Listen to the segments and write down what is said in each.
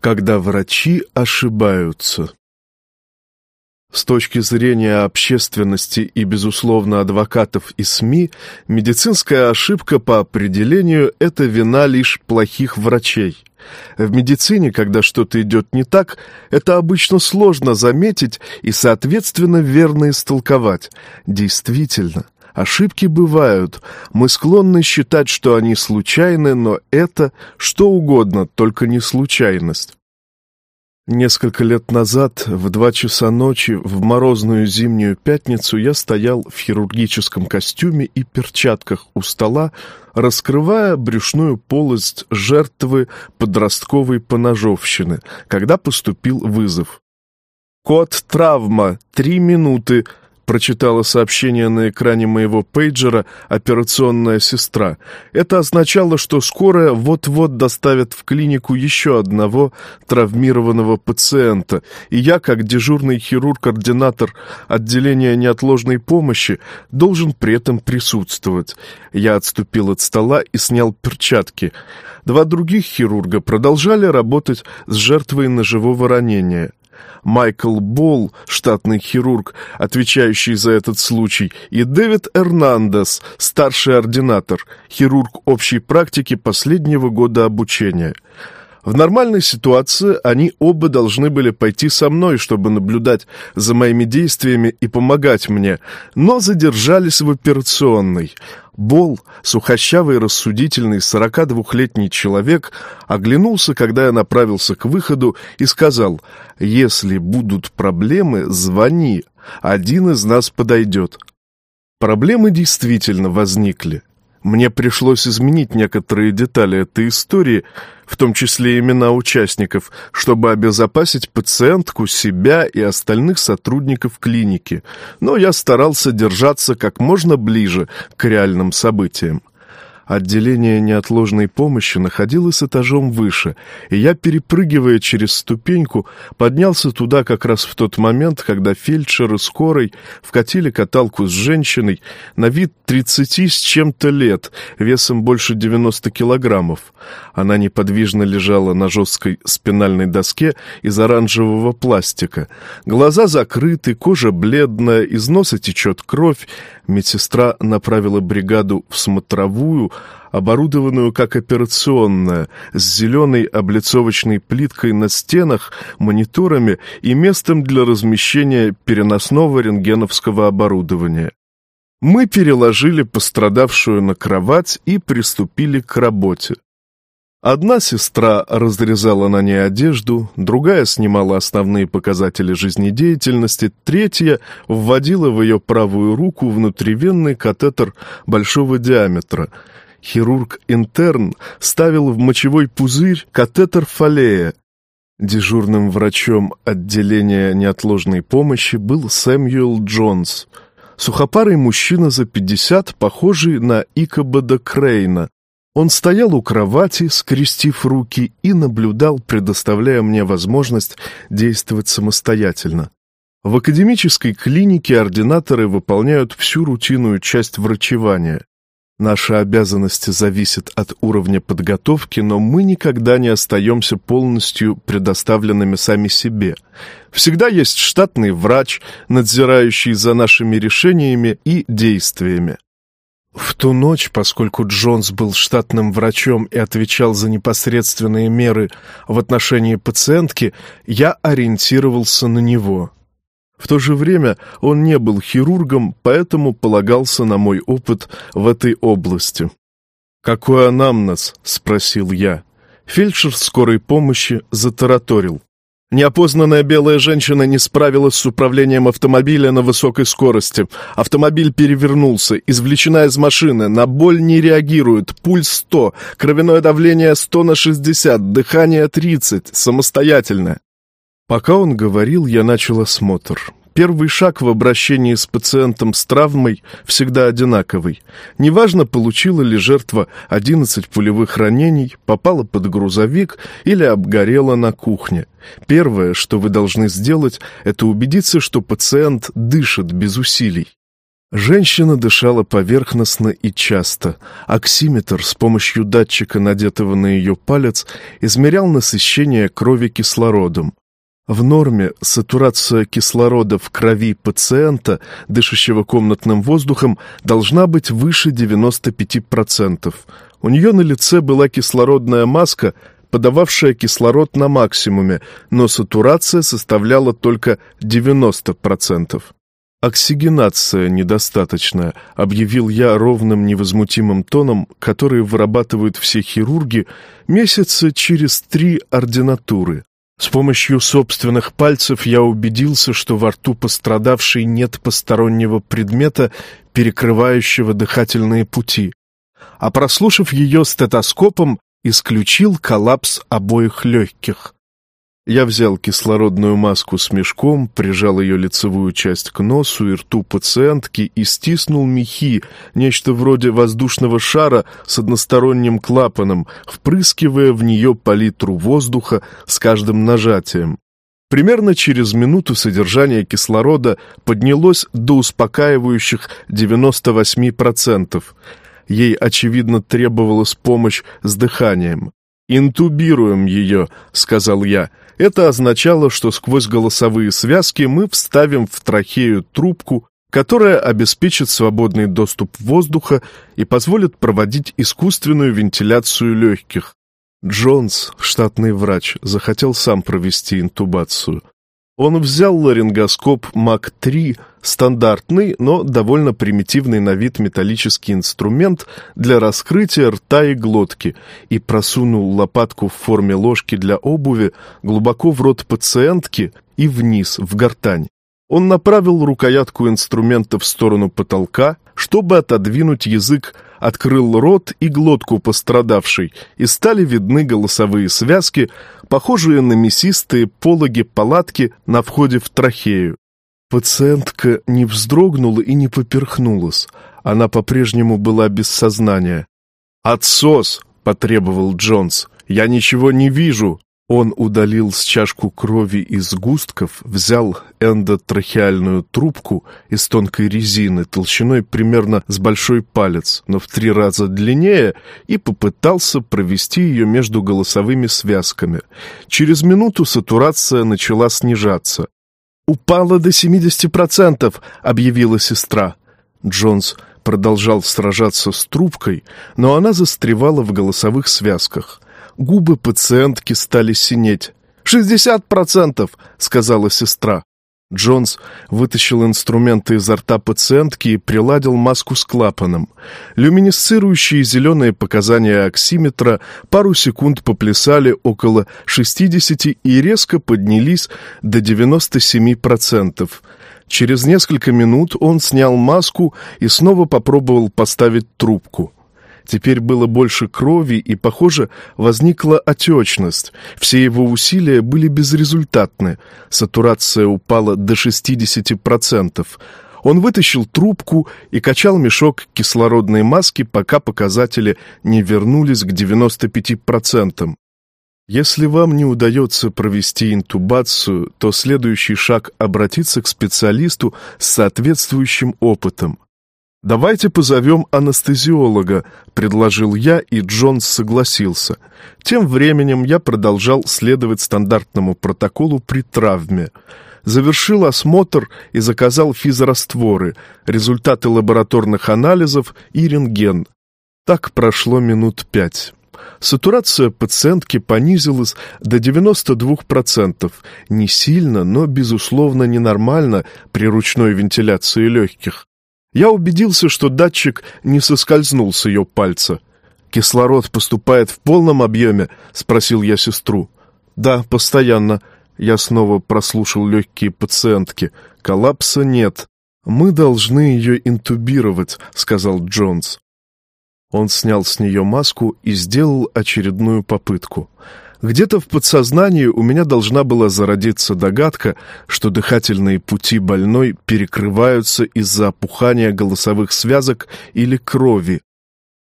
Когда врачи ошибаются. С точки зрения общественности и, безусловно, адвокатов и СМИ, медицинская ошибка по определению – это вина лишь плохих врачей. В медицине, когда что-то идет не так, это обычно сложно заметить и, соответственно, верно истолковать. Действительно, ошибки бывают. Мы склонны считать, что они случайны, но это что угодно, только не случайность. Несколько лет назад, в два часа ночи, в морозную зимнюю пятницу, я стоял в хирургическом костюме и перчатках у стола, раскрывая брюшную полость жертвы подростковой поножовщины, когда поступил вызов. «Код травма. Три минуты прочитала сообщение на экране моего пейджера операционная сестра. Это означало, что скорая вот-вот доставят в клинику еще одного травмированного пациента, и я, как дежурный хирург-координатор отделения неотложной помощи, должен при этом присутствовать. Я отступил от стола и снял перчатки. Два других хирурга продолжали работать с жертвой ножевого ранения. Майкл Болл, штатный хирург, отвечающий за этот случай, и Дэвид Эрнандес, старший ординатор, хирург общей практики последнего года обучения. В нормальной ситуации они оба должны были пойти со мной, чтобы наблюдать за моими действиями и помогать мне, но задержались в операционной. Бол, сухощавый рассудительный 42-летний человек, оглянулся, когда я направился к выходу, и сказал, «Если будут проблемы, звони, один из нас подойдет». Проблемы действительно возникли. Мне пришлось изменить некоторые детали этой истории, в том числе имена участников, чтобы обезопасить пациентку, себя и остальных сотрудников клиники, но я старался держаться как можно ближе к реальным событиям. Отделение неотложной помощи находилось этажом выше, и я, перепрыгивая через ступеньку, поднялся туда как раз в тот момент, когда фельдшеры скорой вкатили каталку с женщиной на вид тридцати с чем-то лет, весом больше девяносто килограммов. Она неподвижно лежала на жесткой спинальной доске из оранжевого пластика. Глаза закрыты, кожа бледная, из носа течет кровь. Медсестра направила бригаду в смотровую, оборудованную как операционная, с зеленой облицовочной плиткой на стенах, мониторами и местом для размещения переносного рентгеновского оборудования. Мы переложили пострадавшую на кровать и приступили к работе. Одна сестра разрезала на ней одежду, другая снимала основные показатели жизнедеятельности, третья вводила в ее правую руку внутривенный катетер большого диаметра. Хирург-интерн ставил в мочевой пузырь катетер фалея. Дежурным врачом отделения неотложной помощи был Сэмюэл Джонс. Сухопарый мужчина за пятьдесят, похожий на Икобода Крейна, он стоял у кровати, скрестив руки, и наблюдал, предоставляя мне возможность действовать самостоятельно. В академической клинике ординаторы выполняют всю рутинную часть врачевания. Наши обязанности зависят от уровня подготовки, но мы никогда не остаемся полностью предоставленными сами себе. Всегда есть штатный врач, надзирающий за нашими решениями и действиями. В ту ночь, поскольку Джонс был штатным врачом и отвечал за непосредственные меры в отношении пациентки, я ориентировался на него. В то же время он не был хирургом, поэтому полагался на мой опыт в этой области. «Какой анамнез?» — спросил я. Фельдшер скорой помощи затараторил. Неопознанная белая женщина не справилась с управлением автомобиля на высокой скорости. Автомобиль перевернулся, извлечена из машины, на боль не реагирует, пульс 100, кровяное давление 100 на 60, дыхание 30, самостоятельно. Пока он говорил, я начал осмотр. Первый шаг в обращении с пациентом с травмой всегда одинаковый. Неважно, получила ли жертва 11 пулевых ранений, попала под грузовик или обгорела на кухне. Первое, что вы должны сделать, это убедиться, что пациент дышит без усилий. Женщина дышала поверхностно и часто. Оксиметр с помощью датчика, надетого на ее палец, измерял насыщение крови кислородом. В норме сатурация кислорода в крови пациента, дышащего комнатным воздухом, должна быть выше 95%. У нее на лице была кислородная маска, подававшая кислород на максимуме, но сатурация составляла только 90%. «Оксигенация недостаточная», — объявил я ровным невозмутимым тоном, который вырабатывают все хирурги месяца через три ординатуры. С помощью собственных пальцев я убедился, что во рту пострадавшей нет постороннего предмета, перекрывающего дыхательные пути. А прослушав ее стетоскопом, исключил коллапс обоих легких. Я взял кислородную маску с мешком, прижал ее лицевую часть к носу и рту пациентки и стиснул мехи, нечто вроде воздушного шара с односторонним клапаном, впрыскивая в нее палитру воздуха с каждым нажатием. Примерно через минуту содержание кислорода поднялось до успокаивающих 98%. Ей, очевидно, требовалась помощь с дыханием. «Интубируем ее», — сказал я. Это означало, что сквозь голосовые связки мы вставим в трахею трубку, которая обеспечит свободный доступ воздуха и позволит проводить искусственную вентиляцию легких. Джонс, штатный врач, захотел сам провести интубацию. Он взял ларингоскоп МАК-3, стандартный, но довольно примитивный на вид металлический инструмент для раскрытия рта и глотки, и просунул лопатку в форме ложки для обуви глубоко в рот пациентки и вниз, в гортань. Он направил рукоятку инструмента в сторону потолка, чтобы отодвинуть язык, открыл рот и глотку пострадавшей, и стали видны голосовые связки, похожие на мясистые пологи палатки на входе в трахею. Пациентка не вздрогнула и не поперхнулась. Она по-прежнему была без сознания. «Отсос!» — потребовал Джонс. «Я ничего не вижу!» Он удалил с чашку крови из густков, взял эндотрахеальную трубку из тонкой резины толщиной примерно с большой палец, но в три раза длиннее, и попытался провести ее между голосовыми связками. Через минуту сатурация начала снижаться. «Упала до 70%, — объявила сестра. Джонс продолжал сражаться с трубкой, но она застревала в голосовых связках — Губы пациентки стали синеть. «Шестьдесят процентов!» — сказала сестра. Джонс вытащил инструменты изо рта пациентки и приладил маску с клапаном. Люминесцирующие зеленые показания оксиметра пару секунд поплясали около 60 и резко поднялись до 97%. Через несколько минут он снял маску и снова попробовал поставить трубку. Теперь было больше крови, и, похоже, возникла отечность. Все его усилия были безрезультатны. Сатурация упала до 60%. Он вытащил трубку и качал мешок кислородной маски, пока показатели не вернулись к 95%. Если вам не удается провести интубацию, то следующий шаг — обратиться к специалисту с соответствующим опытом. «Давайте позовем анестезиолога», — предложил я, и Джонс согласился. Тем временем я продолжал следовать стандартному протоколу при травме. Завершил осмотр и заказал физрастворы, результаты лабораторных анализов и рентген. Так прошло минут пять. Сатурация пациентки понизилась до 92%. Не сильно, но, безусловно, ненормально при ручной вентиляции легких. Я убедился, что датчик не соскользнул с ее пальца. «Кислород поступает в полном объеме?» — спросил я сестру. «Да, постоянно». Я снова прослушал легкие пациентки. «Коллапса нет. Мы должны ее интубировать», — сказал Джонс. Он снял с нее маску и сделал очередную попытку. Где-то в подсознании у меня должна была зародиться догадка, что дыхательные пути больной перекрываются из-за опухания голосовых связок или крови.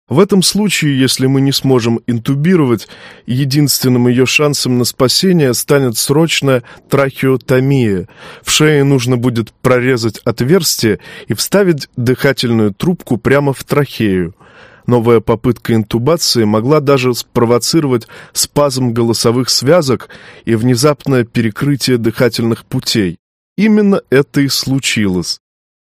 В этом случае, если мы не сможем интубировать, единственным ее шансом на спасение станет срочная трахеотомия. В шее нужно будет прорезать отверстие и вставить дыхательную трубку прямо в трахею. Новая попытка интубации могла даже спровоцировать спазм голосовых связок и внезапное перекрытие дыхательных путей. Именно это и случилось.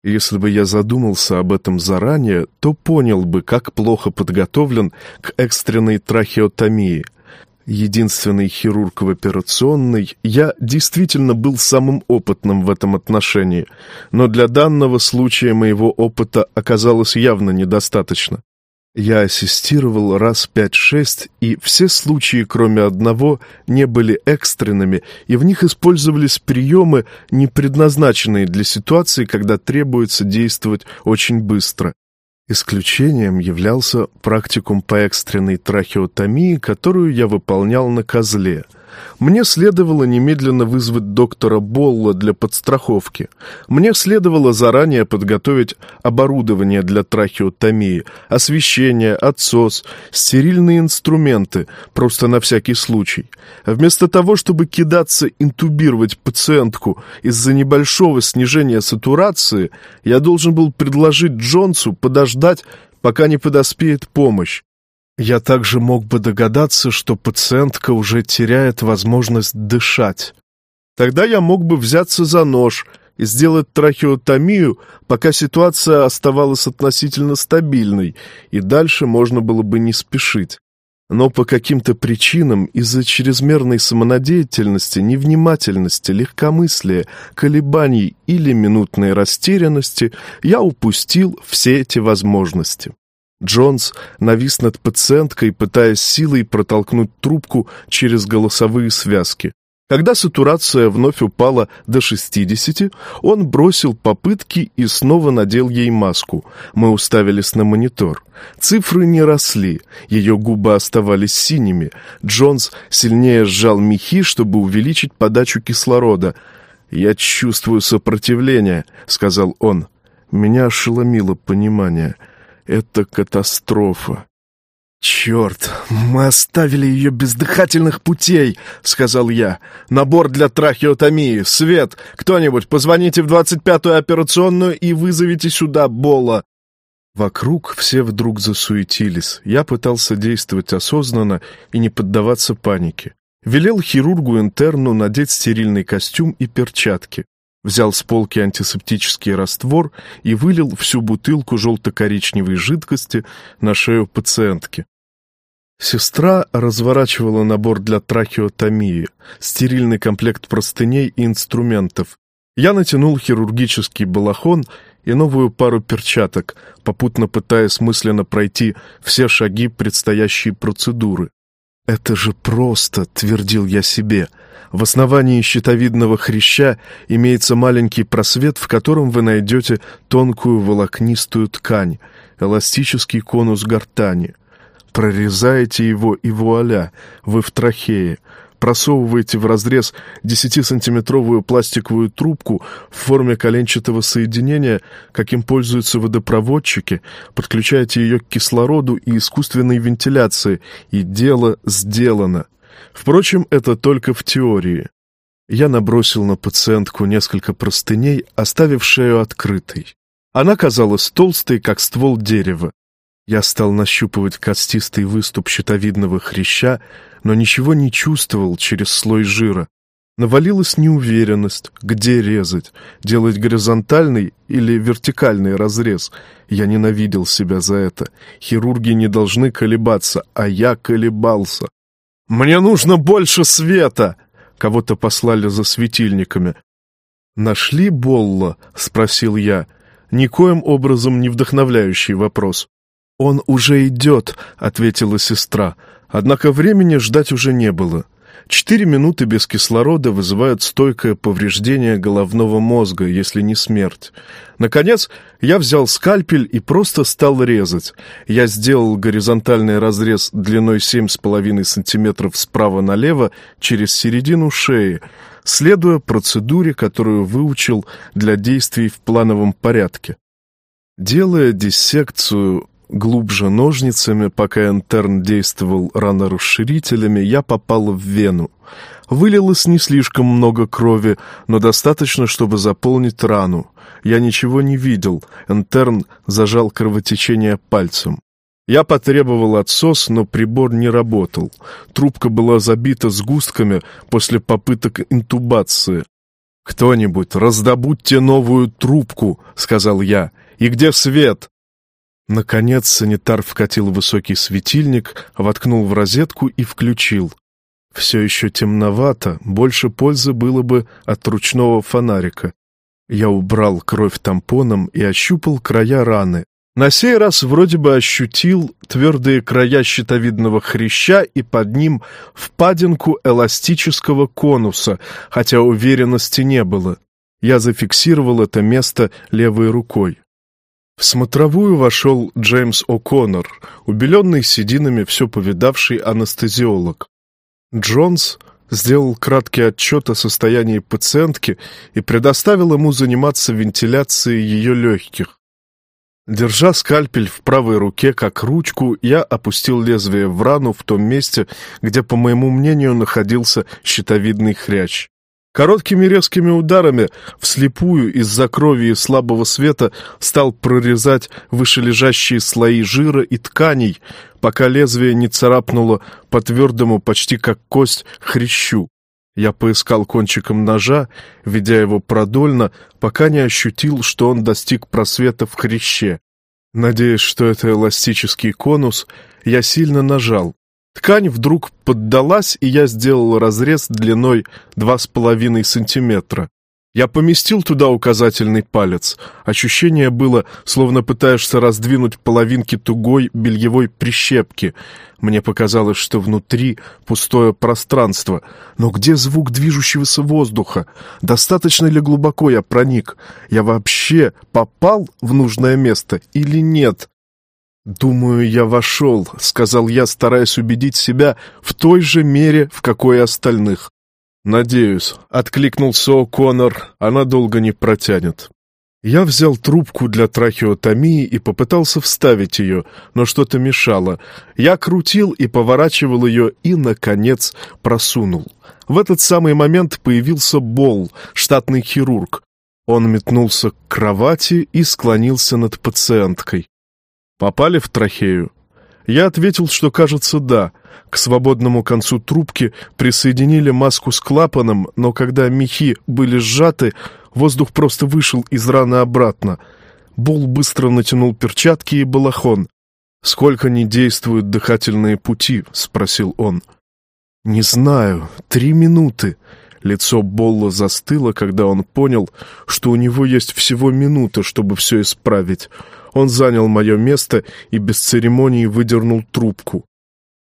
Если бы я задумался об этом заранее, то понял бы, как плохо подготовлен к экстренной трахеотомии. Единственный хирург в операционной, я действительно был самым опытным в этом отношении, но для данного случая моего опыта оказалось явно недостаточно. Я ассистировал раз пять-шесть, и все случаи, кроме одного, не были экстренными, и в них использовались приемы, не предназначенные для ситуации, когда требуется действовать очень быстро. Исключением являлся практикум по экстренной трахеотомии, которую я выполнял на козле — мне следовало немедленно вызвать доктора Болла для подстраховки. Мне следовало заранее подготовить оборудование для трахеотомии, освещение, отсос, стерильные инструменты, просто на всякий случай. Вместо того, чтобы кидаться интубировать пациентку из-за небольшого снижения сатурации, я должен был предложить Джонсу подождать, пока не подоспеет помощь. Я также мог бы догадаться, что пациентка уже теряет возможность дышать. Тогда я мог бы взяться за нож и сделать трахеотомию, пока ситуация оставалась относительно стабильной, и дальше можно было бы не спешить. Но по каким-то причинам из-за чрезмерной самонадеятельности, невнимательности, легкомыслия, колебаний или минутной растерянности я упустил все эти возможности. Джонс навис над пациенткой, пытаясь силой протолкнуть трубку через голосовые связки. Когда сатурация вновь упала до 60, он бросил попытки и снова надел ей маску. Мы уставились на монитор. Цифры не росли, ее губы оставались синими. Джонс сильнее сжал мехи, чтобы увеличить подачу кислорода. «Я чувствую сопротивление», — сказал он. Меня ошеломило понимание — это катастрофа. «Черт, мы оставили ее без дыхательных путей», — сказал я. «Набор для трахеотомии. Свет, кто-нибудь, позвоните в двадцать пятую операционную и вызовите сюда Бола». Вокруг все вдруг засуетились. Я пытался действовать осознанно и не поддаваться панике. Велел хирургу-интерну надеть стерильный костюм и перчатки взял с полки антисептический раствор и вылил всю бутылку желто-коричневой жидкости на шею пациентки. Сестра разворачивала набор для трахеотомии, стерильный комплект простыней и инструментов. Я натянул хирургический балахон и новую пару перчаток, попутно пытаясь мысленно пройти все шаги предстоящей процедуры. «Это же просто», — твердил я себе, — в основании щитовидного хряща имеется маленький просвет, в котором вы найдете тонкую волокнистую ткань, эластический конус гортани. Прорезаете его, и вуаля, вы в трахее. Просовываете в разрез 10-сантиметровую пластиковую трубку в форме коленчатого соединения, каким пользуются водопроводчики, подключаете ее к кислороду и искусственной вентиляции, и дело сделано. Впрочем, это только в теории. Я набросил на пациентку несколько простыней, оставив шею открытой. Она казалась толстой, как ствол дерева. Я стал нащупывать костистый выступ щитовидного хряща, но ничего не чувствовал через слой жира. Навалилась неуверенность, где резать, делать горизонтальный или вертикальный разрез. Я ненавидел себя за это. Хирурги не должны колебаться, а я колебался. «Мне нужно больше света!» Кого-то послали за светильниками. «Нашли Болла?» — спросил я. Никоим образом не вдохновляющий вопрос. «Он уже идет», — ответила сестра. Однако времени ждать уже не было. Четыре минуты без кислорода вызывают стойкое повреждение головного мозга, если не смерть. Наконец, я взял скальпель и просто стал резать. Я сделал горизонтальный разрез длиной 7,5 см справа налево через середину шеи, следуя процедуре, которую выучил для действий в плановом порядке. Делая диссекцию, глубже ножницами, пока интерн действовал ранорасширителями, я попал в вену. Вылилось не слишком много крови, но достаточно, чтобы заполнить рану. Я ничего не видел. Интерн зажал кровотечение пальцем. Я потребовал отсос, но прибор не работал. Трубка была забита сгустками после попыток интубации. «Кто-нибудь, раздобудьте новую трубку», — сказал я. «И где свет?» Наконец санитар вкатил высокий светильник, воткнул в розетку и включил. Все еще темновато, больше пользы было бы от ручного фонарика. Я убрал кровь тампоном и ощупал края раны. На сей раз вроде бы ощутил твердые края щитовидного хряща и под ним впадинку эластического конуса, хотя уверенности не было. Я зафиксировал это место левой рукой. В смотровую вошел Джеймс О'Коннор, убеленный сединами все повидавший анестезиолог. Джонс сделал краткий отчет о состоянии пациентки и предоставил ему заниматься вентиляцией ее легких. Держа скальпель в правой руке как ручку, я опустил лезвие в рану в том месте, где, по моему мнению, находился щитовидный хрящ. Короткими резкими ударами, вслепую из-за крови и слабого света, стал прорезать вышележащие слои жира и тканей, пока лезвие не царапнуло по твердому, почти как кость, хрящу. Я поискал кончиком ножа, ведя его продольно, пока не ощутил, что он достиг просвета в хряще. Надеясь, что это эластический конус, я сильно нажал. Ткань вдруг поддалась, и я сделал разрез длиной два с половиной сантиметра. Я поместил туда указательный палец. Ощущение было, словно пытаешься раздвинуть половинки тугой бельевой прищепки. Мне показалось, что внутри пустое пространство. Но где звук движущегося воздуха? Достаточно ли глубоко я проник? Я вообще попал в нужное место или нет? «Думаю, я вошел», — сказал я, стараясь убедить себя в той же мере, в какой остальных. «Надеюсь», — откликнулся О'Коннор, — «она долго не протянет». Я взял трубку для трахеотомии и попытался вставить ее, но что-то мешало. Я крутил и поворачивал ее и, наконец, просунул. В этот самый момент появился Бол, штатный хирург. Он метнулся к кровати и склонился над пациенткой. «Попали в трахею?» Я ответил, что, кажется, да. К свободному концу трубки присоединили маску с клапаном, но когда мехи были сжаты, воздух просто вышел из раны обратно. Бол быстро натянул перчатки и балахон. «Сколько не действуют дыхательные пути?» — спросил он. «Не знаю. Три минуты». Лицо Болла застыло, когда он понял, что у него есть всего минута, чтобы все исправить. Он занял мое место и без церемонии выдернул трубку.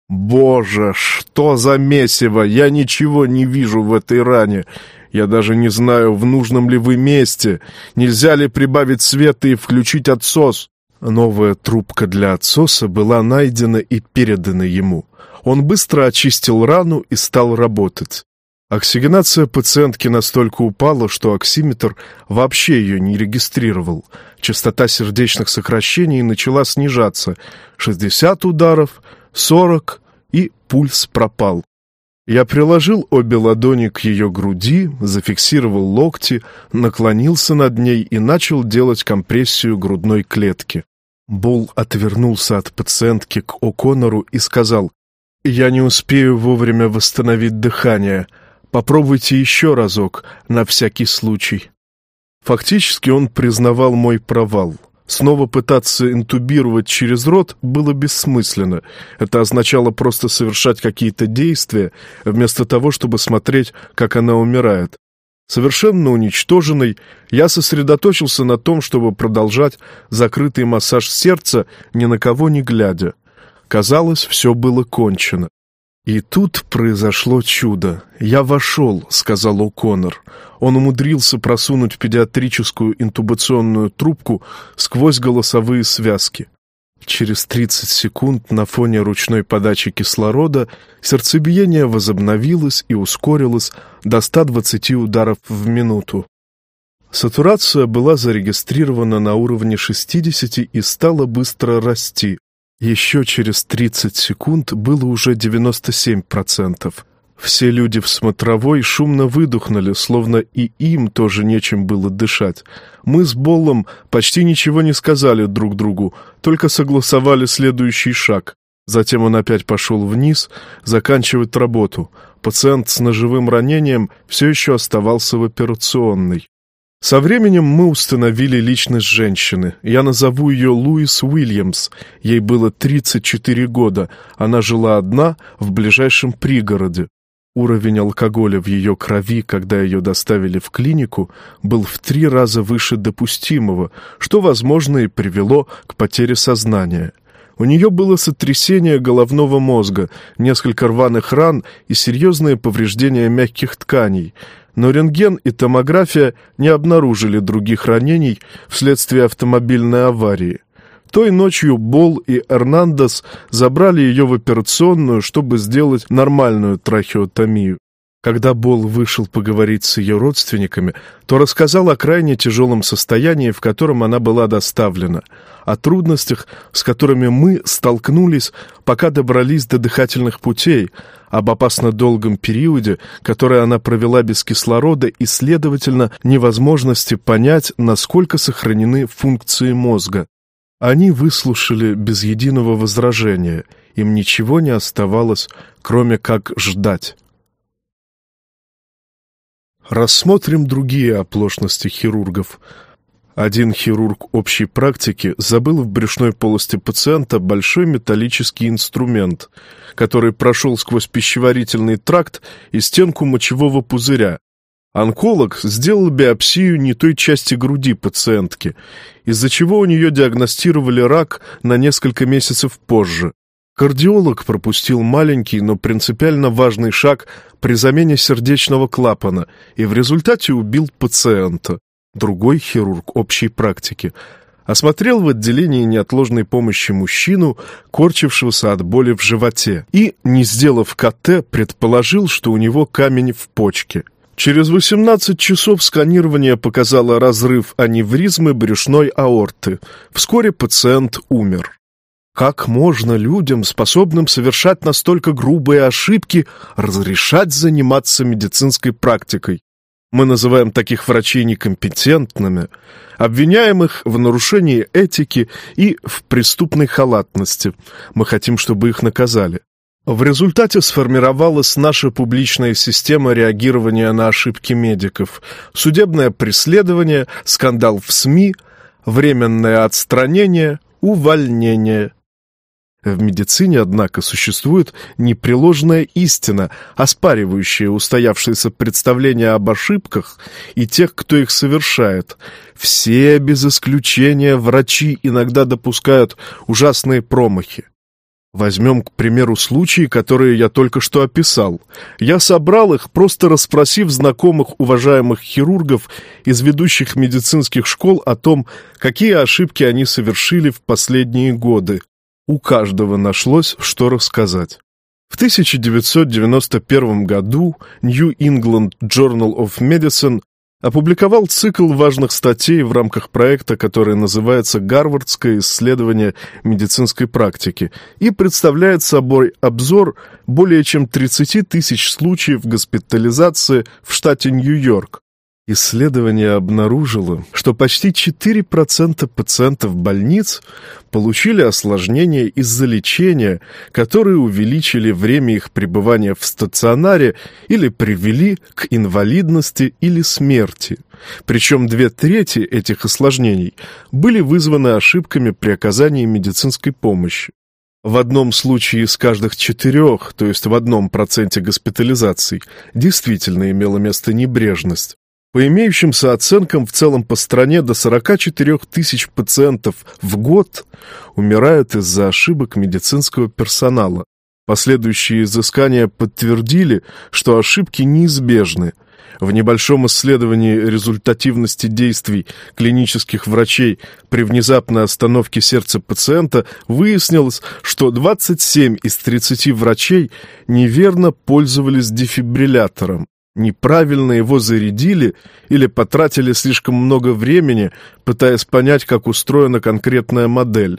«Боже, что за месиво! Я ничего не вижу в этой ране. Я даже не знаю, в нужном ли вы месте. Нельзя ли прибавить света и включить отсос?» Новая трубка для отсоса была найдена и передана ему. Он быстро очистил рану и стал работать. Оксигенация пациентки настолько упала, что оксиметр вообще ее не регистрировал. Частота сердечных сокращений начала снижаться. 60 ударов, 40, и пульс пропал. Я приложил обе ладони к ее груди, зафиксировал локти, наклонился над ней и начал делать компрессию грудной клетки. Бол отвернулся от пациентки к О'Коннору и сказал, «Я не успею вовремя восстановить дыхание». Попробуйте еще разок, на всякий случай. Фактически он признавал мой провал. Снова пытаться интубировать через рот было бессмысленно. Это означало просто совершать какие-то действия, вместо того, чтобы смотреть, как она умирает. Совершенно уничтоженный, я сосредоточился на том, чтобы продолжать закрытый массаж сердца, ни на кого не глядя. Казалось, все было кончено. И тут произошло чудо. «Я вошел», — сказал О'Коннор. Он умудрился просунуть педиатрическую интубационную трубку сквозь голосовые связки. Через 30 секунд на фоне ручной подачи кислорода сердцебиение возобновилось и ускорилось до 120 ударов в минуту. Сатурация была зарегистрирована на уровне 60 и стала быстро расти. Еще через 30 секунд было уже 97%. Все люди в смотровой шумно выдохнули, словно и им тоже нечем было дышать. Мы с Боллом почти ничего не сказали друг другу, только согласовали следующий шаг. Затем он опять пошел вниз, заканчивать работу. Пациент с ножевым ранением все еще оставался в операционной. Со временем мы установили личность женщины. Я назову ее Луис Уильямс. Ей было 34 года. Она жила одна в ближайшем пригороде. Уровень алкоголя в ее крови, когда ее доставили в клинику, был в три раза выше допустимого, что, возможно, и привело к потере сознания. У нее было сотрясение головного мозга, несколько рваных ран и серьезные повреждения мягких тканей, но рентген и томография не обнаружили других ранений вследствие автомобильной аварии. Той ночью Бол и Эрнандес забрали ее в операционную, чтобы сделать нормальную трахеотомию. Когда Бол вышел поговорить с ее родственниками, то рассказал о крайне тяжелом состоянии, в котором она была доставлена, о трудностях, с которыми мы столкнулись, пока добрались до дыхательных путей, об опасно долгом периоде, который она провела без кислорода и, следовательно, невозможности понять, насколько сохранены функции мозга. Они выслушали без единого возражения. Им ничего не оставалось, кроме как ждать. Рассмотрим другие оплошности хирургов. Один хирург общей практики забыл в брюшной полости пациента большой металлический инструмент, который прошел сквозь пищеварительный тракт и стенку мочевого пузыря, Онколог сделал биопсию не той части груди пациентки, из-за чего у нее диагностировали рак на несколько месяцев позже. Кардиолог пропустил маленький, но принципиально важный шаг при замене сердечного клапана и в результате убил пациента. Другой хирург общей практики осмотрел в отделении неотложной помощи мужчину, корчившегося от боли в животе, и, не сделав КТ, предположил, что у него камень в почке – Через 18 часов сканирование показало разрыв аневризмы брюшной аорты. Вскоре пациент умер. Как можно людям, способным совершать настолько грубые ошибки, разрешать заниматься медицинской практикой? Мы называем таких врачей некомпетентными, обвиняем их в нарушении этики и в преступной халатности. Мы хотим, чтобы их наказали. В результате сформировалась наша публичная система реагирования на ошибки медиков, судебное преследование, скандал в СМИ, временное отстранение, увольнение. В медицине, однако, существует непреложная истина, оспаривающая устоявшиеся представления об ошибках и тех, кто их совершает. Все, без исключения, врачи иногда допускают ужасные промахи. Возьмем, к примеру, случаи, которые я только что описал. Я собрал их, просто расспросив знакомых уважаемых хирургов из ведущих медицинских школ о том, какие ошибки они совершили в последние годы. У каждого нашлось, что рассказать. В 1991 году New England Journal of Medicine опубликовал цикл важных статей в рамках проекта, который называется «Гарвардское исследование медицинской практики» и представляет собой обзор более чем 30 тысяч случаев госпитализации в штате Нью-Йорк. Исследование обнаружило, что почти 4% пациентов больниц получили осложнения из-за лечения, которые увеличили время их пребывания в стационаре или привели к инвалидности или смерти. Причем две трети этих осложнений были вызваны ошибками при оказании медицинской помощи. В одном случае из каждых четырех, то есть в одном проценте госпитализаций, действительно имела место небрежность. По имеющимся оценкам, в целом по стране до 44 тысяч пациентов в год умирают из-за ошибок медицинского персонала. Последующие изыскания подтвердили, что ошибки неизбежны. В небольшом исследовании результативности действий клинических врачей при внезапной остановке сердца пациента выяснилось, что 27 из 30 врачей неверно пользовались дефибриллятором. Неправильно его зарядили или потратили слишком много времени, пытаясь понять, как устроена конкретная модель.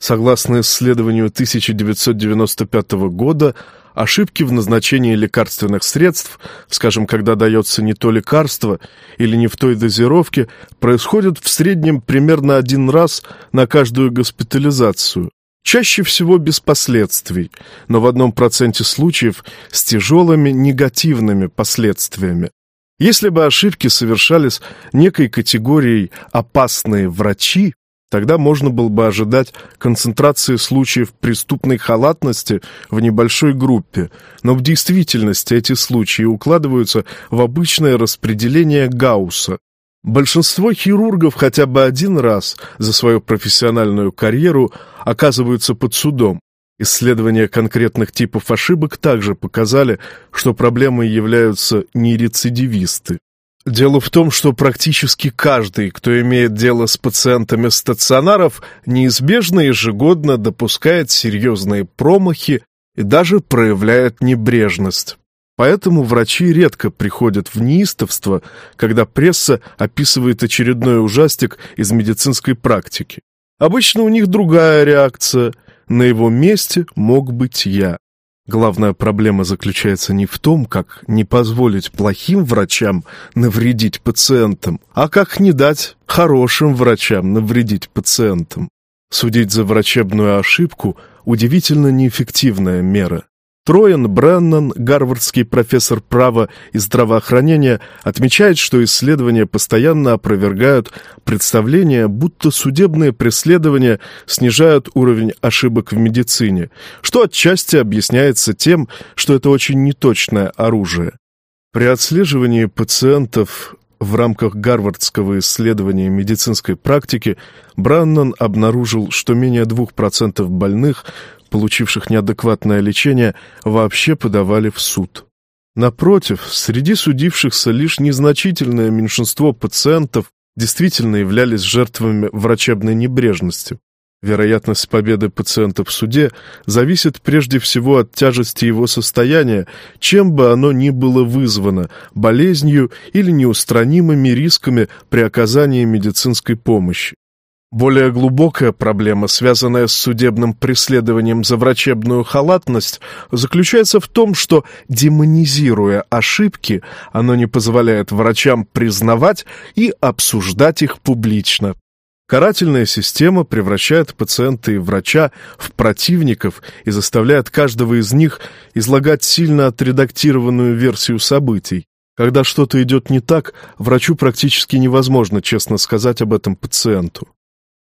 Согласно исследованию 1995 года, ошибки в назначении лекарственных средств, скажем, когда дается не то лекарство или не в той дозировке, происходят в среднем примерно один раз на каждую госпитализацию. Чаще всего без последствий, но в одном проценте случаев с тяжелыми негативными последствиями. Если бы ошибки совершались некой категорией «опасные врачи», Тогда можно было бы ожидать концентрации случаев преступной халатности в небольшой группе, но в действительности эти случаи укладываются в обычное распределение Гаусса. Большинство хирургов хотя бы один раз за свою профессиональную карьеру оказываются под судом. Исследования конкретных типов ошибок также показали, что проблемой являются не рецидивисты. Дело в том, что практически каждый, кто имеет дело с пациентами стационаров, неизбежно ежегодно допускает серьезные промахи и даже проявляет небрежность. Поэтому врачи редко приходят в неистовство, когда пресса описывает очередной ужастик из медицинской практики. Обычно у них другая реакция. На его месте мог быть я. Главная проблема заключается не в том, как не позволить плохим врачам навредить пациентам, а как не дать хорошим врачам навредить пациентам. Судить за врачебную ошибку – удивительно неэффективная мера. Троян Бреннан, гарвардский профессор права и здравоохранения, отмечает, что исследования постоянно опровергают представление, будто судебные преследования снижают уровень ошибок в медицине, что отчасти объясняется тем, что это очень неточное оружие. При отслеживании пациентов в рамках гарвардского исследования медицинской практики Браннан обнаружил, что менее 2% больных получивших неадекватное лечение, вообще подавали в суд. Напротив, среди судившихся лишь незначительное меньшинство пациентов действительно являлись жертвами врачебной небрежности. Вероятность победы пациента в суде зависит прежде всего от тяжести его состояния, чем бы оно ни было вызвано – болезнью или неустранимыми рисками при оказании медицинской помощи. Более глубокая проблема, связанная с судебным преследованием за врачебную халатность, заключается в том, что, демонизируя ошибки, оно не позволяет врачам признавать и обсуждать их публично. Карательная система превращает пациента и врача в противников и заставляет каждого из них излагать сильно отредактированную версию событий. Когда что-то идет не так, врачу практически невозможно честно сказать об этом пациенту.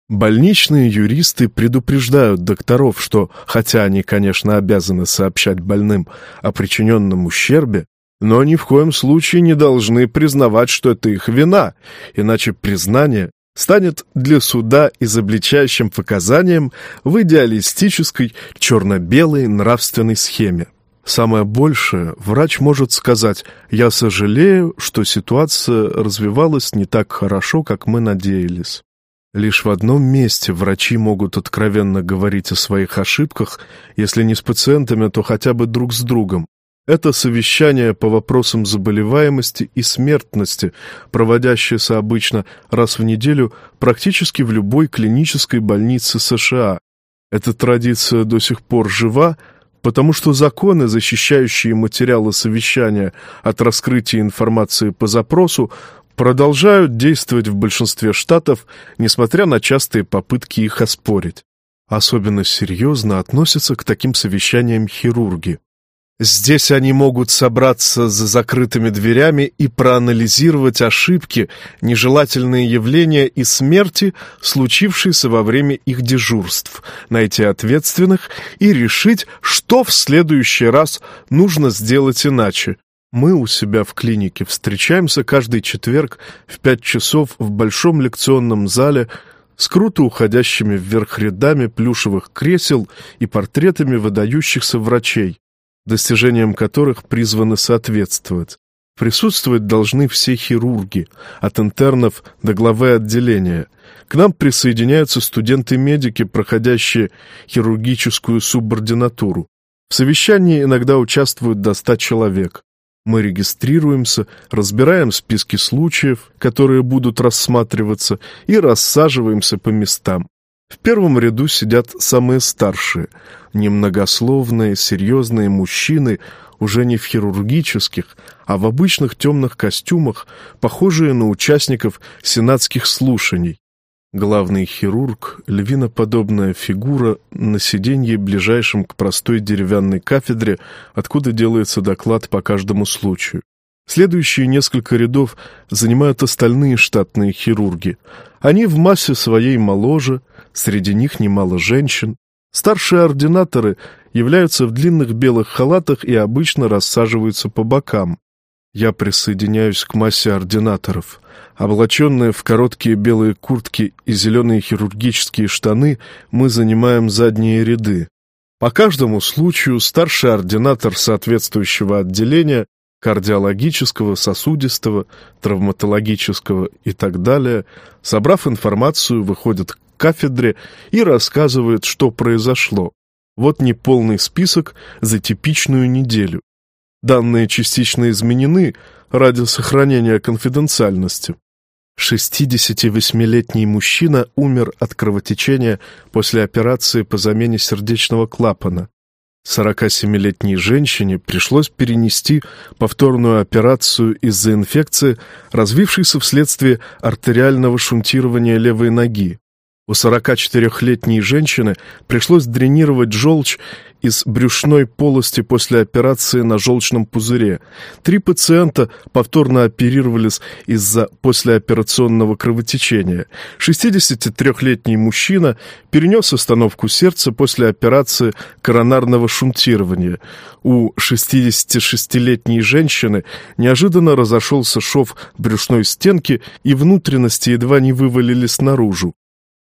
Больничные юристы предупреждают докторов, что, хотя они, конечно, обязаны сообщать больным о причиненном ущербе, но ни в коем случае не должны признавать, что это их вина, иначе признание станет для суда изобличающим показанием в идеалистической черно-белой нравственной схеме. Самое большее врач может сказать «Я сожалею, что ситуация развивалась не так хорошо, как мы надеялись». Лишь в одном месте врачи могут откровенно говорить о своих ошибках, если не с пациентами, то хотя бы друг с другом. Это совещание по вопросам заболеваемости и смертности, проводящееся обычно раз в неделю практически в любой клинической больнице США. Эта традиция до сих пор жива, потому что законы, защищающие материалы совещания от раскрытия информации по запросу, продолжают действовать в большинстве штатов, несмотря на частые попытки их оспорить. Особенно серьезно относятся к таким совещаниям хирурги. Здесь они могут собраться за закрытыми дверями и проанализировать ошибки, нежелательные явления и смерти, случившиеся во время их дежурств, найти ответственных и решить, что в следующий раз нужно сделать иначе, мы у себя в клинике встречаемся каждый четверг в пять часов в большом лекционном зале с круто уходящими вверх рядами плюшевых кресел и портретами выдающихся врачей, достижениям которых призваны соответствовать. Присутствовать должны все хирурги, от интернов до главы отделения. К нам присоединяются студенты-медики, проходящие хирургическую субординатуру. В совещании иногда участвуют до ста человек. Мы регистрируемся, разбираем списки случаев, которые будут рассматриваться, и рассаживаемся по местам. В первом ряду сидят самые старшие, немногословные, серьезные мужчины, уже не в хирургических, а в обычных темных костюмах, похожие на участников сенатских слушаний. Главный хирург, львиноподобная фигура на сиденье, ближайшем к простой деревянной кафедре, откуда делается доклад по каждому случаю. Следующие несколько рядов занимают остальные штатные хирурги. Они в массе своей моложе, среди них немало женщин. Старшие ординаторы являются в длинных белых халатах и обычно рассаживаются по бокам. Я присоединяюсь к массе ординаторов. Облаченные в короткие белые куртки и зеленые хирургические штаны, мы занимаем задние ряды. По каждому случаю старший ординатор соответствующего отделения кардиологического, сосудистого, травматологического и так далее, собрав информацию, выходит к кафедре и рассказывает, что произошло. Вот неполный список за типичную неделю. Данные частично изменены ради сохранения конфиденциальности. 68-летний мужчина умер от кровотечения после операции по замене сердечного клапана. 47-летней женщине пришлось перенести повторную операцию из-за инфекции, развившейся вследствие артериального шунтирования левой ноги. У 44-летней женщины пришлось дренировать желчь из брюшной полости после операции на желчном пузыре. Три пациента повторно оперировались из-за послеоперационного кровотечения. 63-летний мужчина перенес остановку сердца после операции коронарного шунтирования. У 66-летней женщины неожиданно разошелся шов брюшной стенки, и внутренности едва не вывалились наружу.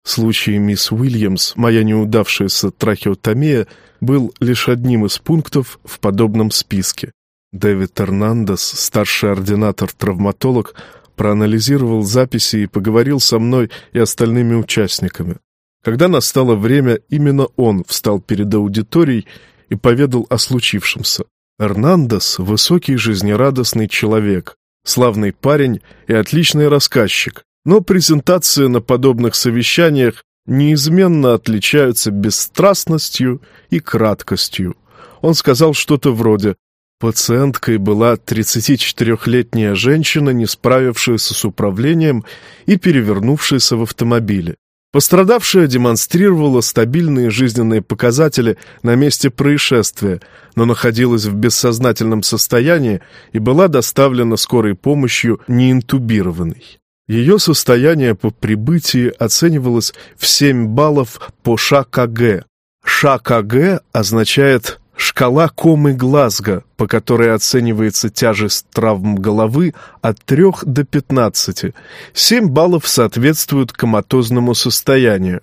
Случай мисс Уильямс, моя неудавшаяся трахеотомия, был лишь одним из пунктов в подобном списке. Дэвид Эрнандес, старший ординатор-травматолог, проанализировал записи и поговорил со мной и остальными участниками. Когда настало время, именно он встал перед аудиторией и поведал о случившемся. Эрнандес — высокий жизнерадостный человек, славный парень и отличный рассказчик, но презентации на подобных совещаниях неизменно отличаются бесстрастностью и краткостью. Он сказал что-то вроде «Пациенткой была 34-летняя женщина, не справившаяся с управлением и перевернувшаяся в автомобиле. Пострадавшая демонстрировала стабильные жизненные показатели на месте происшествия, но находилась в бессознательном состоянии и была доставлена скорой помощью неинтубированной. Ее состояние по прибытии оценивалось в 7 баллов по ШКГ. ШКГ означает «шкала комы Глазго», по которой оценивается тяжесть травм головы от 3 до 15. 7 баллов соответствуют коматозному состоянию.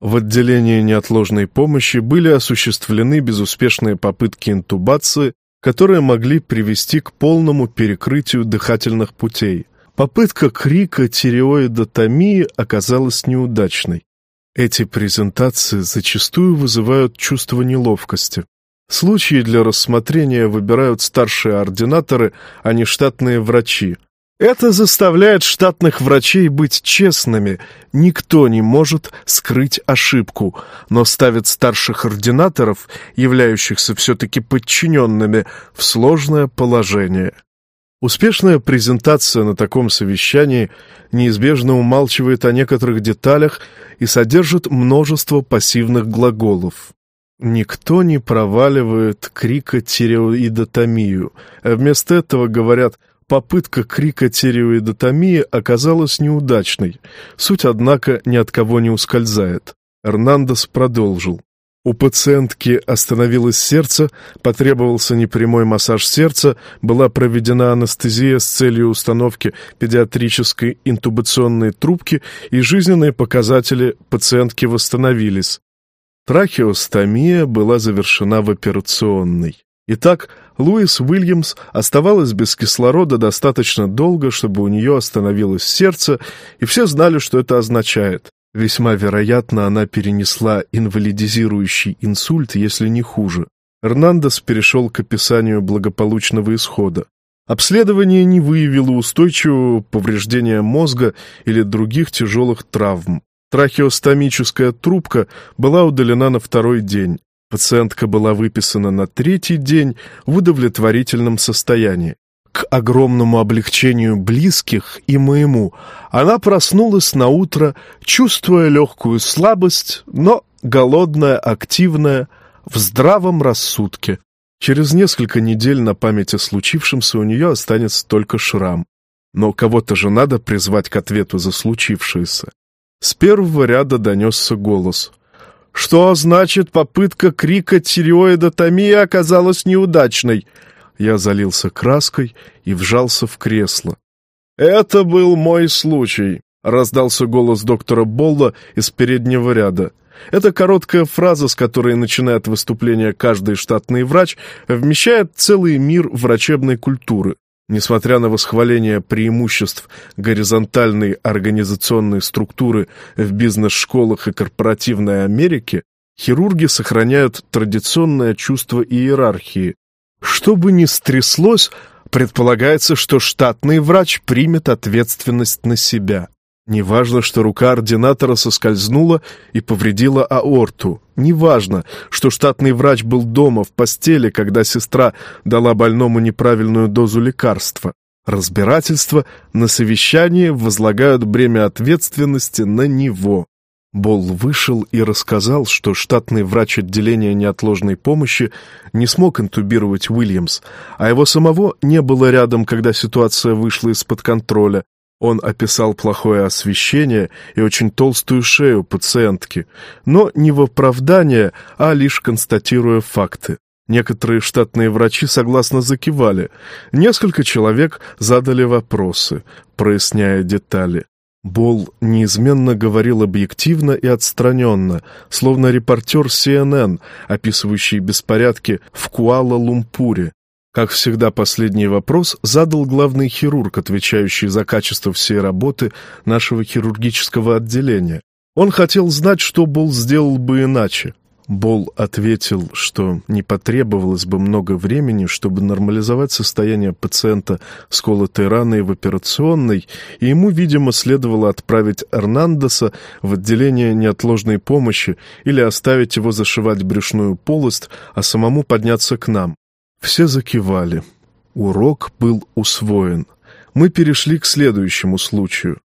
В отделении неотложной помощи были осуществлены безуспешные попытки интубации, которые могли привести к полному перекрытию дыхательных путей. Попытка крика тиреоидотомии оказалась неудачной. Эти презентации зачастую вызывают чувство неловкости. Случаи для рассмотрения выбирают старшие ординаторы, а не штатные врачи. Это заставляет штатных врачей быть честными. Никто не может скрыть ошибку, но ставит старших ординаторов, являющихся все-таки подчиненными, в сложное положение. Успешная презентация на таком совещании неизбежно умалчивает о некоторых деталях и содержит множество пассивных глаголов. Никто не проваливает крикотереоидотомию, а вместо этого говорят «попытка крикотереоидотомии оказалась неудачной». Суть, однако, ни от кого не ускользает. Эрнандес продолжил. У пациентки остановилось сердце, потребовался непрямой массаж сердца, была проведена анестезия с целью установки педиатрической интубационной трубки, и жизненные показатели пациентки восстановились. Трахеостомия была завершена в операционной. Итак, Луис Уильямс оставалась без кислорода достаточно долго, чтобы у нее остановилось сердце, и все знали, что это означает. Весьма вероятно, она перенесла инвалидизирующий инсульт, если не хуже. Эрнандес перешел к описанию благополучного исхода. Обследование не выявило устойчивого повреждения мозга или других тяжелых травм. Трахеостомическая трубка была удалена на второй день. Пациентка была выписана на третий день в удовлетворительном состоянии. К огромному облегчению близких и моему она проснулась на утро, чувствуя легкую слабость, но голодная, активная, в здравом рассудке. Через несколько недель на память о случившемся у нее останется только шрам. Но кого-то же надо призвать к ответу за случившееся. С первого ряда донесся голос. «Что значит попытка крика тиреоидотомии оказалась неудачной?» Я залился краской и вжался в кресло. «Это был мой случай», — раздался голос доктора Болла из переднего ряда. Эта короткая фраза, с которой начинает выступление каждый штатный врач, вмещает целый мир врачебной культуры. Несмотря на восхваление преимуществ горизонтальной организационной структуры в бизнес-школах и корпоративной Америке, хирурги сохраняют традиционное чувство иерархии. Что бы ни стряслось, предполагается, что штатный врач примет ответственность на себя. Неважно, что рука ординатора соскользнула и повредила аорту. Неважно, что штатный врач был дома в постели, когда сестра дала больному неправильную дозу лекарства. Разбирательство на совещании возлагают бремя ответственности на него. Болл вышел и рассказал, что штатный врач отделения неотложной помощи не смог интубировать Уильямс, а его самого не было рядом, когда ситуация вышла из-под контроля, он описал плохое освещение и очень толстую шею пациентки, но не в оправдание, а лишь констатируя факты. Некоторые штатные врачи согласно закивали. Несколько человек задали вопросы, проясняя детали. Болл неизменно говорил объективно и отстраненно, словно репортер CNN, описывающий беспорядки в Куала-Лумпуре. Как всегда, последний вопрос задал главный хирург, отвечающий за качество всей работы нашего хирургического отделения. Он хотел знать, что Бол сделал бы иначе. Бол ответил, что не потребовалось бы много времени, чтобы нормализовать состояние пациента с колотой раной в операционной, и ему, видимо, следовало отправить Эрнандеса в отделение неотложной помощи или оставить его зашивать брюшную полость, а самому подняться к нам. Все закивали. Урок был усвоен. Мы перешли к следующему случаю.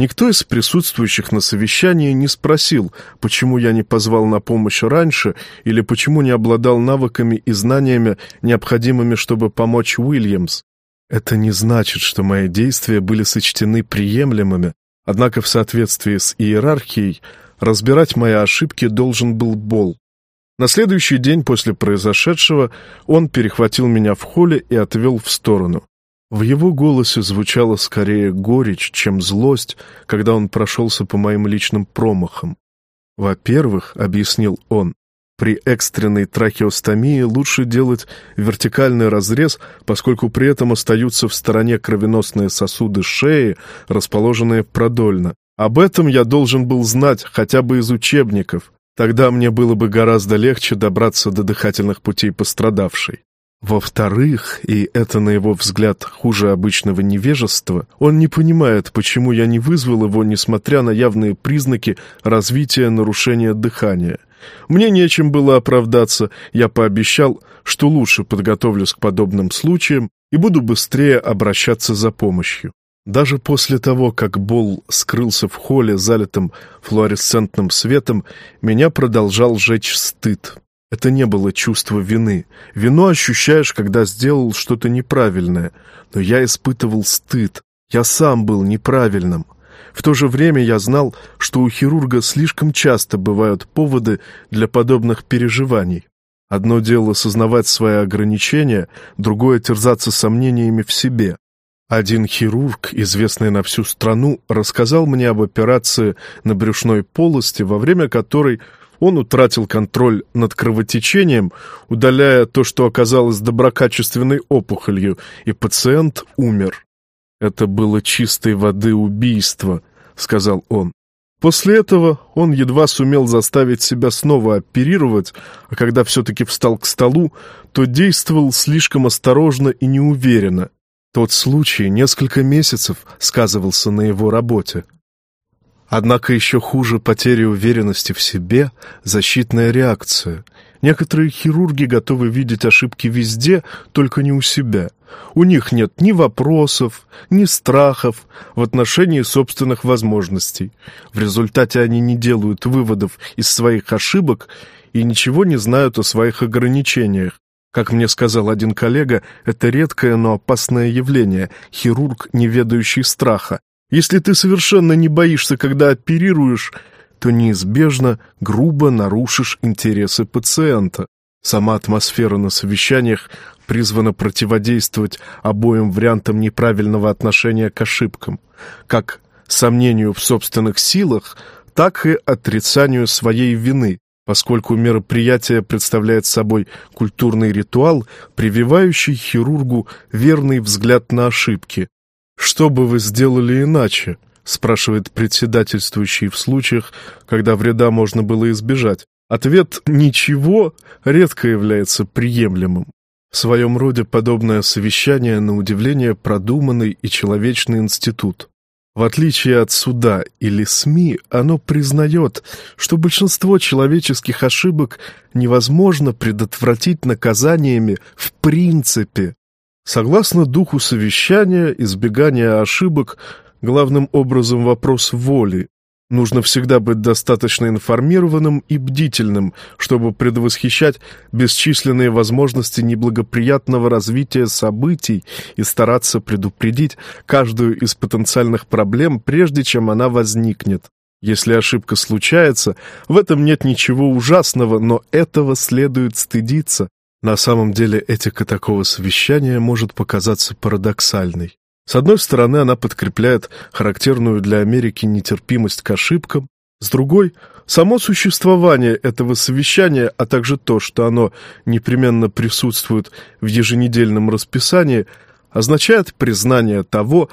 Никто из присутствующих на совещании не спросил, почему я не позвал на помощь раньше или почему не обладал навыками и знаниями, необходимыми, чтобы помочь Уильямс. Это не значит, что мои действия были сочтены приемлемыми, однако в соответствии с иерархией разбирать мои ошибки должен был Бол. На следующий день после произошедшего он перехватил меня в холле и отвел в сторону. В его голосе звучала скорее горечь, чем злость, когда он прошелся по моим личным промахам. «Во-первых, — объяснил он, — при экстренной трахеостомии лучше делать вертикальный разрез, поскольку при этом остаются в стороне кровеносные сосуды шеи, расположенные продольно. Об этом я должен был знать хотя бы из учебников. Тогда мне было бы гораздо легче добраться до дыхательных путей пострадавшей. Во-вторых, и это, на его взгляд, хуже обычного невежества, он не понимает, почему я не вызвал его, несмотря на явные признаки развития нарушения дыхания. Мне нечем было оправдаться, я пообещал, что лучше подготовлюсь к подобным случаям и буду быстрее обращаться за помощью. Даже после того, как Бол скрылся в холле, залитым флуоресцентным светом, меня продолжал жечь стыд. Это не было чувство вины. Вину ощущаешь, когда сделал что-то неправильное. Но я испытывал стыд. Я сам был неправильным. В то же время я знал, что у хирурга слишком часто бывают поводы для подобных переживаний. Одно дело сознавать свои ограничения, другое — терзаться сомнениями в себе. Один хирург, известный на всю страну, рассказал мне об операции на брюшной полости, во время которой он утратил контроль над кровотечением, удаляя то, что оказалось доброкачественной опухолью, и пациент умер. «Это было чистой воды убийство», — сказал он. После этого он едва сумел заставить себя снова оперировать, а когда все-таки встал к столу, то действовал слишком осторожно и неуверенно. Тот случай несколько месяцев сказывался на его работе. Однако еще хуже потери уверенности в себе – защитная реакция. Некоторые хирурги готовы видеть ошибки везде, только не у себя. У них нет ни вопросов, ни страхов в отношении собственных возможностей. В результате они не делают выводов из своих ошибок и ничего не знают о своих ограничениях. Как мне сказал один коллега, это редкое, но опасное явление – хирург, не ведающий страха. Если ты совершенно не боишься, когда оперируешь, то неизбежно грубо нарушишь интересы пациента. Сама атмосфера на совещаниях призвана противодействовать обоим вариантам неправильного отношения к ошибкам, как сомнению в собственных силах, так и отрицанию своей вины, поскольку мероприятие представляет собой культурный ритуал, прививающий хирургу верный взгляд на ошибки, «Что бы вы сделали иначе?» — спрашивает председательствующий в случаях, когда вреда можно было избежать. Ответ «ничего» редко является приемлемым. В своем роде подобное совещание, на удивление, продуманный и человечный институт. В отличие от суда или СМИ, оно признает, что большинство человеческих ошибок невозможно предотвратить наказаниями в принципе. Согласно духу совещания, избегание ошибок – главным образом вопрос воли. Нужно всегда быть достаточно информированным и бдительным, чтобы предвосхищать бесчисленные возможности неблагоприятного развития событий и стараться предупредить каждую из потенциальных проблем, прежде чем она возникнет. Если ошибка случается, в этом нет ничего ужасного, но этого следует стыдиться, на самом деле этика такого совещания может показаться парадоксальной. С одной стороны, она подкрепляет характерную для Америки нетерпимость к ошибкам, с другой — само существование этого совещания, а также то, что оно непременно присутствует в еженедельном расписании, означает признание того,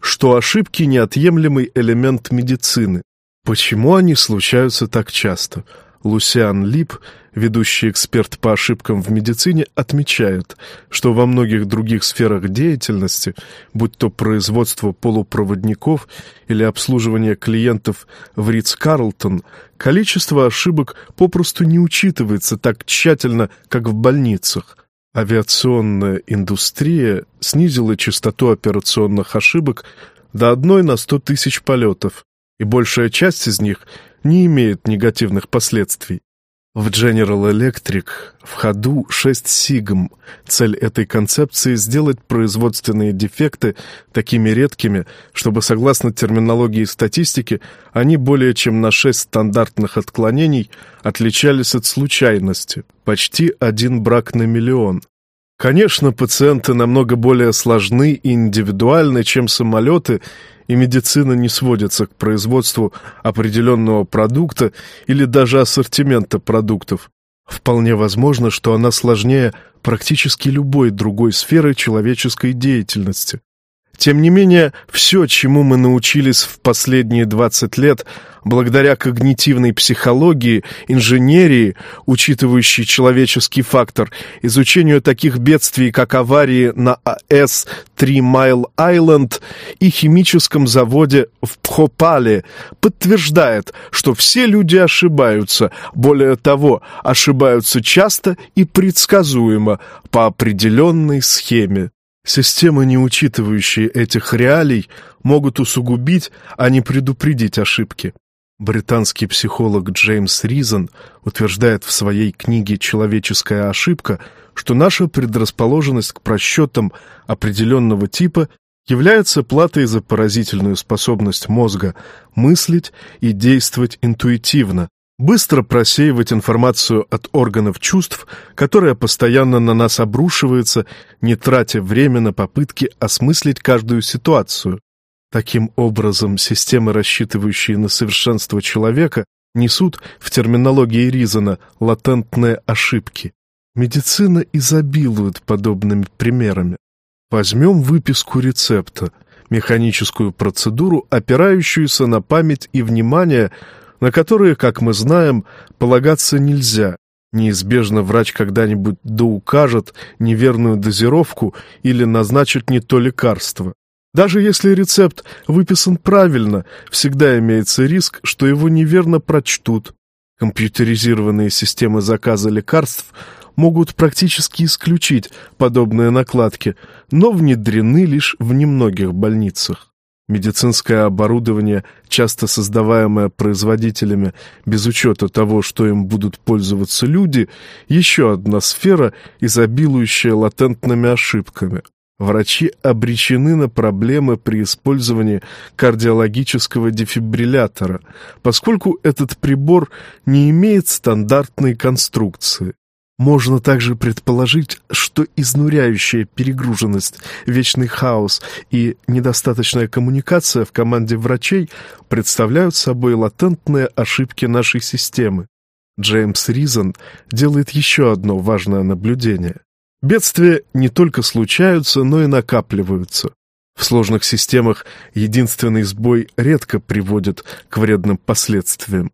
что ошибки — неотъемлемый элемент медицины. Почему они случаются так часто? Лусиан Лип, ведущий эксперт по ошибкам в медицине, отмечает, что во многих других сферах деятельности, будь то производство полупроводников или обслуживание клиентов в Ритц-Карлтон, количество ошибок попросту не учитывается так тщательно, как в больницах. Авиационная индустрия снизила частоту операционных ошибок до одной на 100 тысяч полетов, и большая часть из них не имеет негативных последствий. В General Electric в ходу 6 сигм. Цель этой концепции — сделать производственные дефекты такими редкими, чтобы, согласно терминологии статистики, они более чем на 6 стандартных отклонений отличались от случайности. Почти один брак на миллион. Конечно, пациенты намного более сложны и индивидуальны, чем самолеты, и медицина не сводится к производству определенного продукта или даже ассортимента продуктов. Вполне возможно, что она сложнее практически любой другой сферы человеческой деятельности. Тем не менее, все, чему мы научились в последние 20 лет, благодаря когнитивной психологии, инженерии, учитывающей человеческий фактор, изучению таких бедствий, как аварии на АЭС Три Майл Айленд и химическом заводе в Пхопале, подтверждает, что все люди ошибаются, более того, ошибаются часто и предсказуемо по определенной схеме. Системы, не учитывающие этих реалий, могут усугубить, а не предупредить ошибки. Британский психолог Джеймс Ризен утверждает в своей книге «Человеческая ошибка», что наша предрасположенность к просчетам определенного типа является платой за поразительную способность мозга мыслить и действовать интуитивно, быстро просеивать информацию от органов чувств, которая постоянно на нас обрушивается, не тратя время на попытки осмыслить каждую ситуацию. Таким образом, системы, рассчитывающие на совершенство человека, несут в терминологии Ризана латентные ошибки. Медицина изобилует подобными примерами. Возьмем выписку рецепта, механическую процедуру, опирающуюся на память и внимание, на которые, как мы знаем, полагаться нельзя. Неизбежно врач когда-нибудь доукажет неверную дозировку или назначит не то лекарство. Даже если рецепт выписан правильно, всегда имеется риск, что его неверно прочтут. Компьютеризированные системы заказа лекарств могут практически исключить подобные накладки, но внедрены лишь в немногих больницах. Медицинское оборудование, часто создаваемое производителями без учета того, что им будут пользоваться люди, еще одна сфера, изобилующая латентными ошибками. Врачи обречены на проблемы при использовании кардиологического дефибриллятора, поскольку этот прибор не имеет стандартной конструкции. Можно также предположить, что изнуряющая перегруженность, вечный хаос и недостаточная коммуникация в команде врачей представляют собой латентные ошибки нашей системы. Джеймс Ризен делает еще одно важное наблюдение. Бедствия не только случаются, но и накапливаются. В сложных системах единственный сбой редко приводит к вредным последствиям.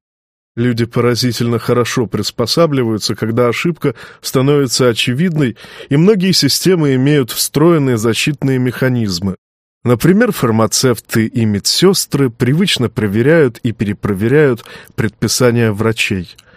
Люди поразительно хорошо приспосабливаются, когда ошибка становится очевидной, и многие системы имеют встроенные защитные механизмы. Например, фармацевты и медсестры привычно проверяют и перепроверяют предписания врачей –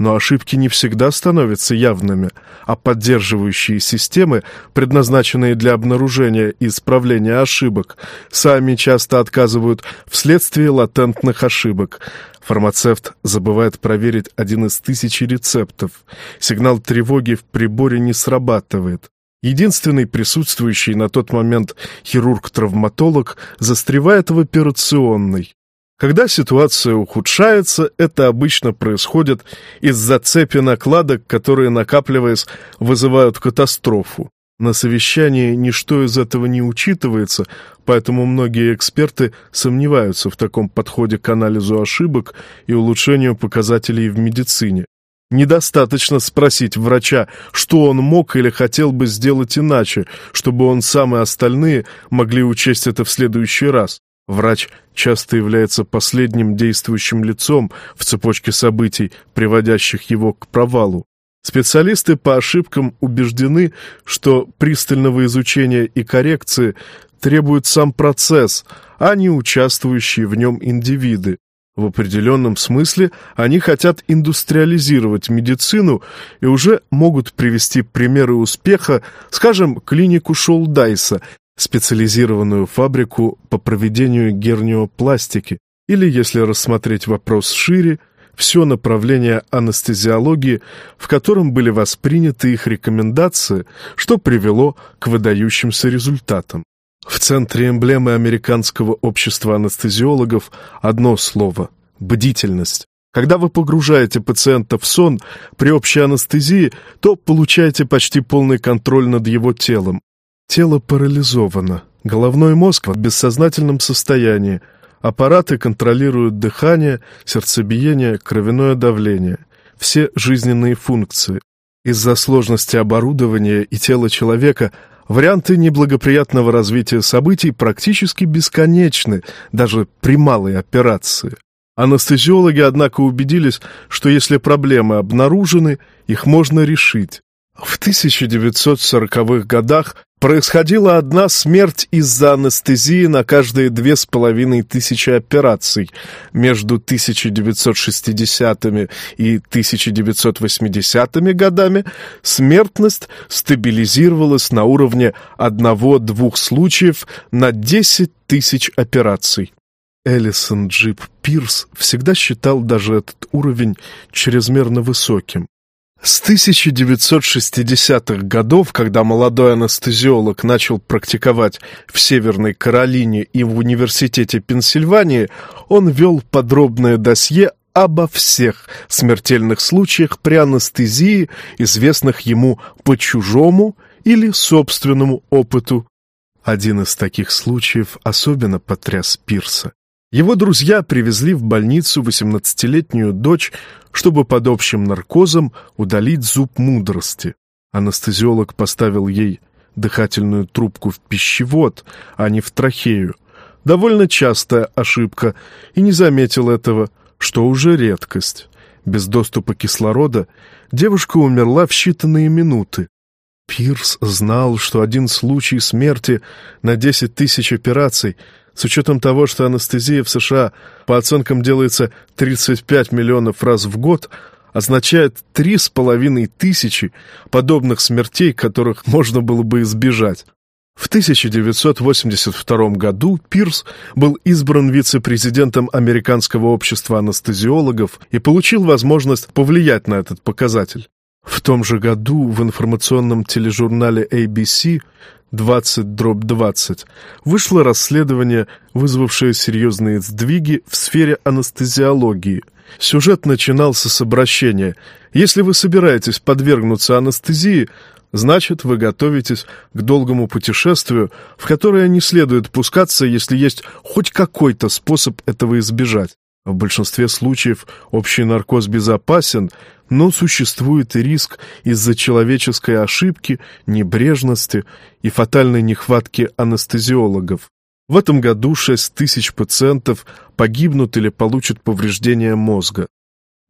но ошибки не всегда становятся явными, а поддерживающие системы, предназначенные для обнаружения и исправления ошибок, сами часто отказывают вследствие латентных ошибок. Фармацевт забывает проверить один из тысячи рецептов. Сигнал тревоги в приборе не срабатывает. Единственный присутствующий на тот момент хирург-травматолог застревает в операционной. Когда ситуация ухудшается, это обычно происходит из-за цепи накладок, которые, накапливаясь, вызывают катастрофу. На совещании ничто из этого не учитывается, поэтому многие эксперты сомневаются в таком подходе к анализу ошибок и улучшению показателей в медицине. Недостаточно спросить врача, что он мог или хотел бы сделать иначе, чтобы он сам и остальные могли учесть это в следующий раз. Врач часто является последним действующим лицом в цепочке событий, приводящих его к провалу. Специалисты по ошибкам убеждены, что пристального изучения и коррекции требует сам процесс, а не участвующие в нем индивиды. В определенном смысле они хотят индустриализировать медицину и уже могут привести примеры успеха, скажем, клинику Шолдайса, специализированную фабрику по проведению герниопластики, или, если рассмотреть вопрос шире, все направление анестезиологии, в котором были восприняты их рекомендации, что привело к выдающимся результатам. В центре эмблемы Американского общества анестезиологов одно слово – бдительность. Когда вы погружаете пациента в сон при общей анестезии, то получаете почти полный контроль над его телом. Тело парализовано, головной мозг в бессознательном состоянии, аппараты контролируют дыхание, сердцебиение, кровяное давление, все жизненные функции. Из-за сложности оборудования и тела человека варианты неблагоприятного развития событий практически бесконечны, даже при малой операции. Анестезиологи, однако, убедились, что если проблемы обнаружены, их можно решить. В 1940-х годах происходила одна смерть из-за анестезии на каждые две с половиной тысячи операций. Между 1960-ми и 1980-ми годами смертность стабилизировалась на уровне одного-двух случаев на 10 тысяч операций. Эллисон Джип Пирс всегда считал даже этот уровень чрезмерно высоким. С 1960-х годов, когда молодой анестезиолог начал практиковать в Северной Каролине и в Университете Пенсильвании, он вел подробное досье обо всех смертельных случаях при анестезии, известных ему по чужому или собственному опыту. Один из таких случаев особенно потряс Пирса. Его друзья привезли в больницу 18-летнюю дочь, чтобы под общим наркозом удалить зуб мудрости. Анестезиолог поставил ей дыхательную трубку в пищевод, а не в трахею. Довольно частая ошибка, и не заметил этого, что уже редкость. без доступа кислорода, девушка умерла в считанные минуты. Пирс знал, что один случай смерти на 10 тысяч операций, с учетом того, что анестезия в США по оценкам делается 35 миллионов раз в год, означает три с половиной тысячи подобных смертей, которых можно было бы избежать. В 1982 году Пирс был избран вице-президентом Американского общества анестезиологов и получил возможность повлиять на этот показатель. В том же году в информационном тележурнале ABC 20-20 вышло расследование, вызвавшее серьезные сдвиги в сфере анестезиологии. Сюжет начинался с обращения «Если вы собираетесь подвергнуться анестезии, значит, вы готовитесь к долгому путешествию, в которое не следует пускаться, если есть хоть какой-то способ этого избежать. В большинстве случаев общий наркоз безопасен, но существует и риск из-за человеческой ошибки, небрежности и фатальной нехватки анестезиологов. В этом году 6 тысяч пациентов погибнут или получат повреждения мозга.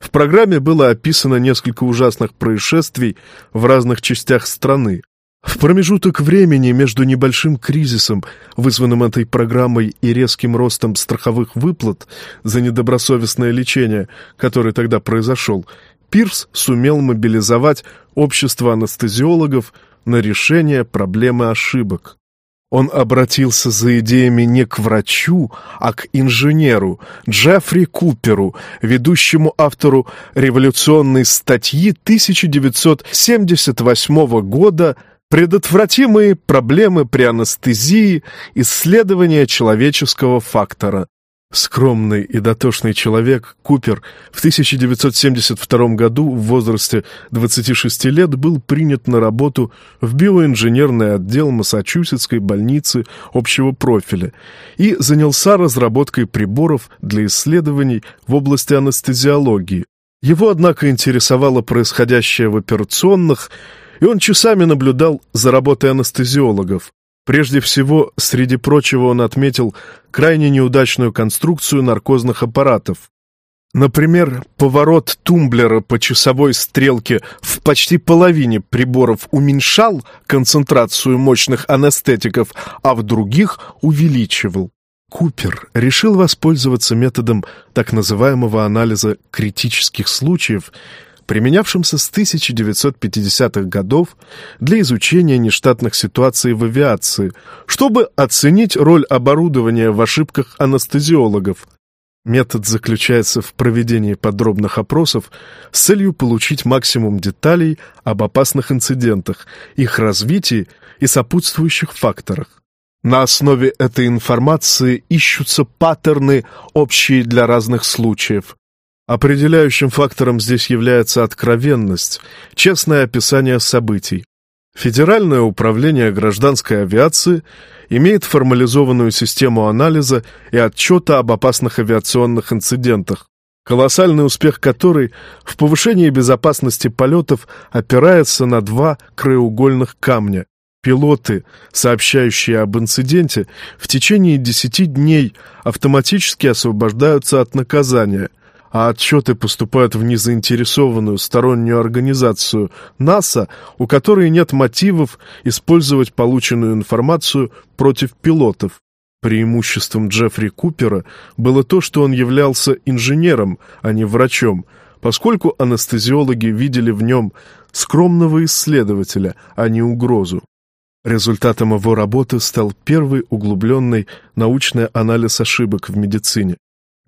В программе было описано несколько ужасных происшествий в разных частях страны. В промежуток времени между небольшим кризисом, вызванным этой программой, и резким ростом страховых выплат за недобросовестное лечение, который тогда произошел, Пирс сумел мобилизовать общество анестезиологов на решение проблемы ошибок. Он обратился за идеями не к врачу, а к инженеру Джеффри Куперу, ведущему автору революционной статьи 1978 года Предотвратимые проблемы при анестезии, исследование человеческого фактора. Скромный и дотошный человек Купер в 1972 году в возрасте 26 лет был принят на работу в биоинженерный отдел Массачусетской больницы общего профиля и занялся разработкой приборов для исследований в области анестезиологии. Его, однако, интересовало происходящее в операционных и он часами наблюдал за работой анестезиологов. Прежде всего, среди прочего, он отметил крайне неудачную конструкцию наркозных аппаратов. Например, поворот тумблера по часовой стрелке в почти половине приборов уменьшал концентрацию мощных анестетиков, а в других увеличивал. Купер решил воспользоваться методом так называемого анализа критических случаев – применявшимся с 1950-х годов для изучения нештатных ситуаций в авиации, чтобы оценить роль оборудования в ошибках анестезиологов. Метод заключается в проведении подробных опросов с целью получить максимум деталей об опасных инцидентах, их развитии и сопутствующих факторах. На основе этой информации ищутся паттерны, общие для разных случаев. Определяющим фактором здесь является откровенность, честное описание событий. Федеральное управление гражданской авиации имеет формализованную систему анализа и отчета об опасных авиационных инцидентах, колоссальный успех которой в повышении безопасности полетов опирается на два краеугольных камня. Пилоты, сообщающие об инциденте, в течение 10 дней автоматически освобождаются от наказания – а отчеты поступают в незаинтересованную стороннюю организацию НАСА, у которой нет мотивов использовать полученную информацию против пилотов. Преимуществом Джеффри Купера было то, что он являлся инженером, а не врачом, поскольку анестезиологи видели в нем скромного исследователя, а не угрозу. Результатом его работы стал первый углубленный научный анализ ошибок в медицине.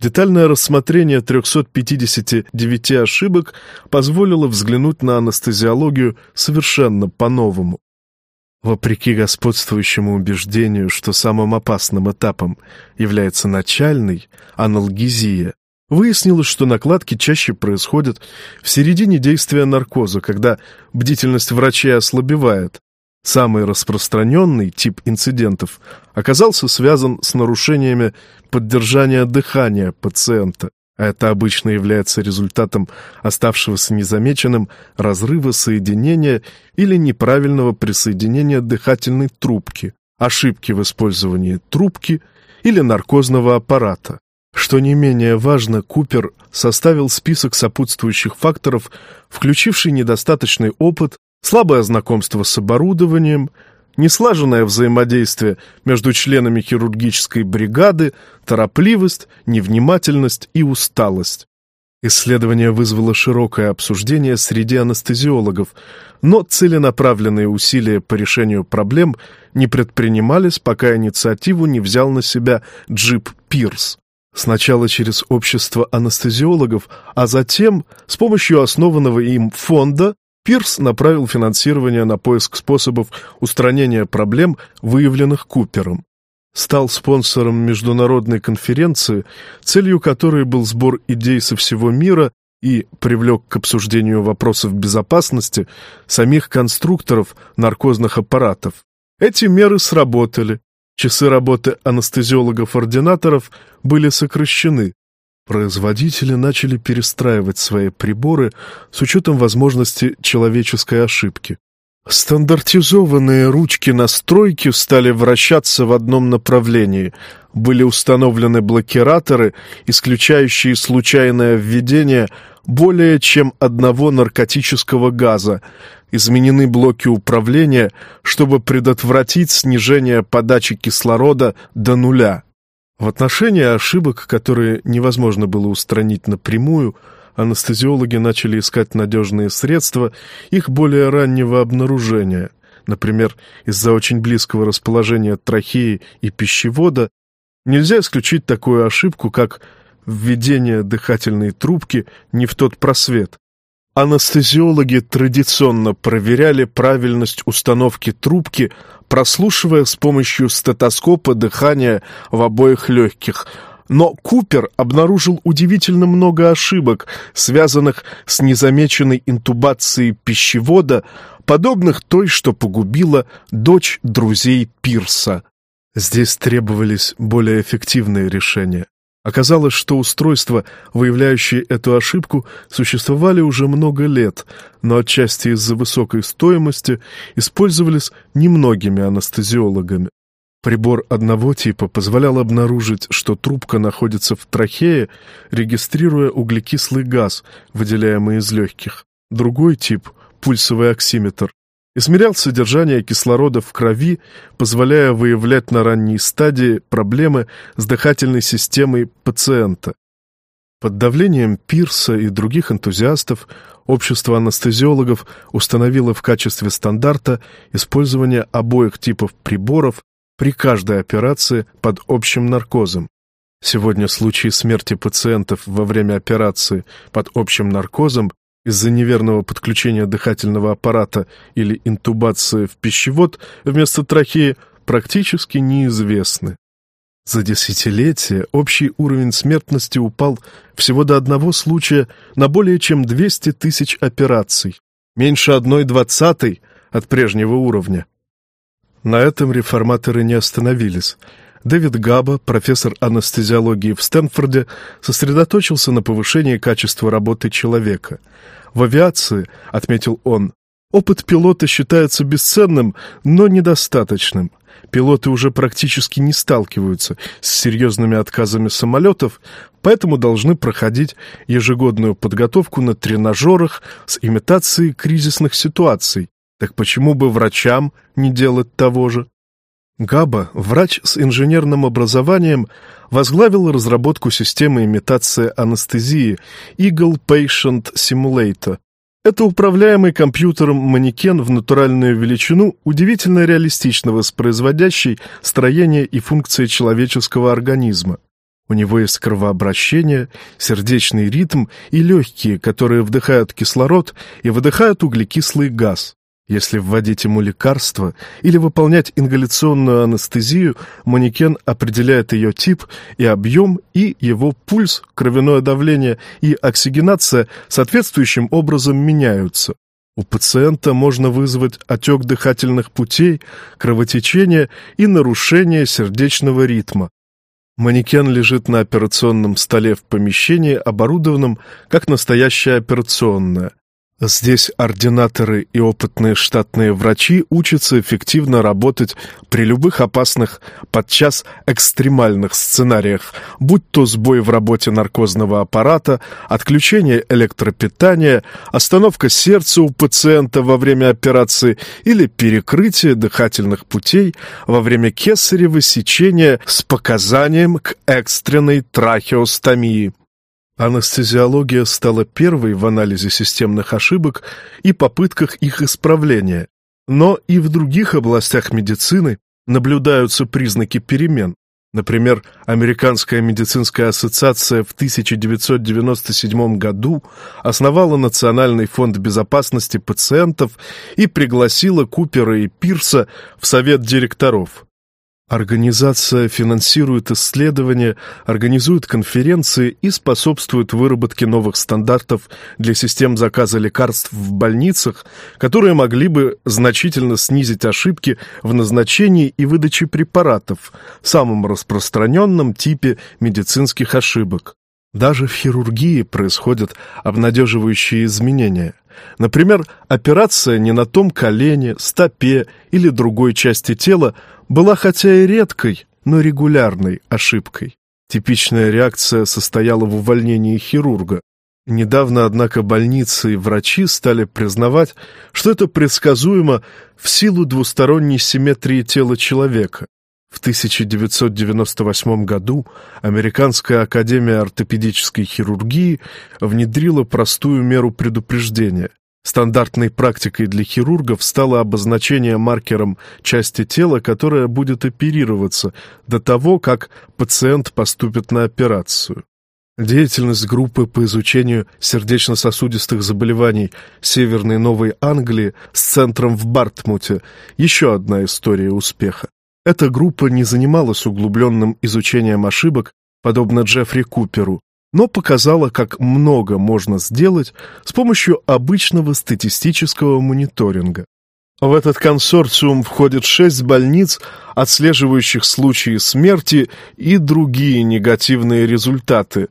Детальное рассмотрение 359 ошибок позволило взглянуть на анестезиологию совершенно по-новому. Вопреки господствующему убеждению, что самым опасным этапом является начальный, аналгезия, выяснилось, что накладки чаще происходят в середине действия наркоза, когда бдительность врачей ослабевает, Самый распространенный тип инцидентов оказался связан с нарушениями поддержания дыхания пациента. А это обычно является результатом оставшегося незамеченным разрыва соединения или неправильного присоединения дыхательной трубки, ошибки в использовании трубки или наркозного аппарата. Что не менее важно, Купер составил список сопутствующих факторов, включивший недостаточный опыт, слабое знакомство с оборудованием, неслаженное взаимодействие между членами хирургической бригады, торопливость, невнимательность и усталость. Исследование вызвало широкое обсуждение среди анестезиологов, но целенаправленные усилия по решению проблем не предпринимались, пока инициативу не взял на себя Джип Пирс. Сначала через общество анестезиологов, а затем с помощью основанного им фонда Пирс направил финансирование на поиск способов устранения проблем, выявленных Купером. Стал спонсором международной конференции, целью которой был сбор идей со всего мира и привлек к обсуждению вопросов безопасности самих конструкторов наркозных аппаратов. Эти меры сработали. Часы работы анестезиологов-ординаторов были сокращены. Производители начали перестраивать свои приборы с учетом возможности человеческой ошибки. Стандартизованные ручки настройки стали вращаться в одном направлении. Были установлены блокираторы, исключающие случайное введение более чем одного наркотического газа. Изменены блоки управления, чтобы предотвратить снижение подачи кислорода до нуля. В отношении ошибок, которые невозможно было устранить напрямую, анестезиологи начали искать надежные средства их более раннего обнаружения. Например, из-за очень близкого расположения трахеи и пищевода нельзя исключить такую ошибку, как введение дыхательной трубки не в тот просвет. Анестезиологи традиционно проверяли правильность установки трубки, прослушивая с помощью стетоскопа дыхание в обоих легких – но Купер обнаружил удивительно много ошибок, связанных с незамеченной интубацией пищевода, подобных той, что погубила дочь друзей Пирса. Здесь требовались более эффективные решения. Оказалось, что устройства, выявляющие эту ошибку, существовали уже много лет, но отчасти из-за высокой стоимости использовались немногими анестезиологами. Прибор одного типа позволял обнаружить, что трубка находится в трахее, регистрируя углекислый газ, выделяемый из легких. Другой тип, пульсовый оксиметр, измерял содержание кислорода в крови, позволяя выявлять на ранней стадии проблемы с дыхательной системой пациента. Под давлением Пирса и других энтузиастов общество анестезиологов установило в качестве стандарта использование обоих типов приборов при каждой операции под общим наркозом. Сегодня случаи смерти пациентов во время операции под общим наркозом из-за неверного подключения дыхательного аппарата или интубации в пищевод вместо трахеи практически неизвестны. За десятилетия общий уровень смертности упал всего до одного случая на более чем 200 тысяч операций, меньше одной двадцатой от прежнего уровня. На этом реформаторы не остановились. Дэвид Габа, профессор анестезиологии в Стэнфорде, сосредоточился на повышении качества работы человека. В авиации, отметил он, опыт пилота считается бесценным, но недостаточным. Пилоты уже практически не сталкиваются с серьезными отказами самолетов, поэтому должны проходить ежегодную подготовку на тренажерах с имитацией кризисных ситуаций, так почему бы врачам не делать того же? Габа, врач с инженерным образованием, возглавил разработку системы имитации анестезии Eagle Patient Simulator. Это управляемый компьютером манекен в натуральную величину, удивительно реалистично воспроизводящий строение и функции человеческого организма. У него есть кровообращение, сердечный ритм и легкие, которые вдыхают кислород и выдыхают углекислый газ. Если вводить ему лекарство или выполнять ингаляционную анестезию, манекен определяет ее тип и объем, и его пульс, кровяное давление и оксигенация соответствующим образом меняются. У пациента можно вызвать отек дыхательных путей, кровотечение и нарушение сердечного ритма. Манекен лежит на операционном столе в помещении, оборудованном как настоящая операционная. Здесь ординаторы и опытные штатные врачи учатся эффективно работать при любых опасных, подчас экстремальных сценариях, будь то сбой в работе наркозного аппарата, отключение электропитания, остановка сердца у пациента во время операции или перекрытие дыхательных путей во время кесарево сечения с показанием к экстренной трахеостомии. Анестезиология стала первой в анализе системных ошибок и попытках их исправления. Но и в других областях медицины наблюдаются признаки перемен. Например, Американская медицинская ассоциация в 1997 году основала Национальный фонд безопасности пациентов и пригласила Купера и Пирса в совет директоров. Организация финансирует исследования, организует конференции и способствует выработке новых стандартов для систем заказа лекарств в больницах, которые могли бы значительно снизить ошибки в назначении и выдаче препаратов, самом распространенном типе медицинских ошибок. Даже в хирургии происходят обнадеживающие изменения. Например, операция не на том колене, стопе или другой части тела была хотя и редкой, но регулярной ошибкой. Типичная реакция состояла в увольнении хирурга. Недавно, однако, больницы и врачи стали признавать, что это предсказуемо в силу двусторонней симметрии тела человека. В 1998 году Американская академия ортопедической хирургии внедрила простую меру предупреждения. Стандартной практикой для хирургов стало обозначение маркером части тела, которая будет оперироваться до того, как пациент поступит на операцию. Деятельность группы по изучению сердечно-сосудистых заболеваний Северной Новой Англии с центром в Бартмуте – еще одна история успеха. Эта группа не занималась углубленным изучением ошибок, подобно Джеффри Куперу, но показала, как много можно сделать с помощью обычного статистического мониторинга. В этот консорциум входит шесть больниц, отслеживающих случаи смерти и другие негативные результаты,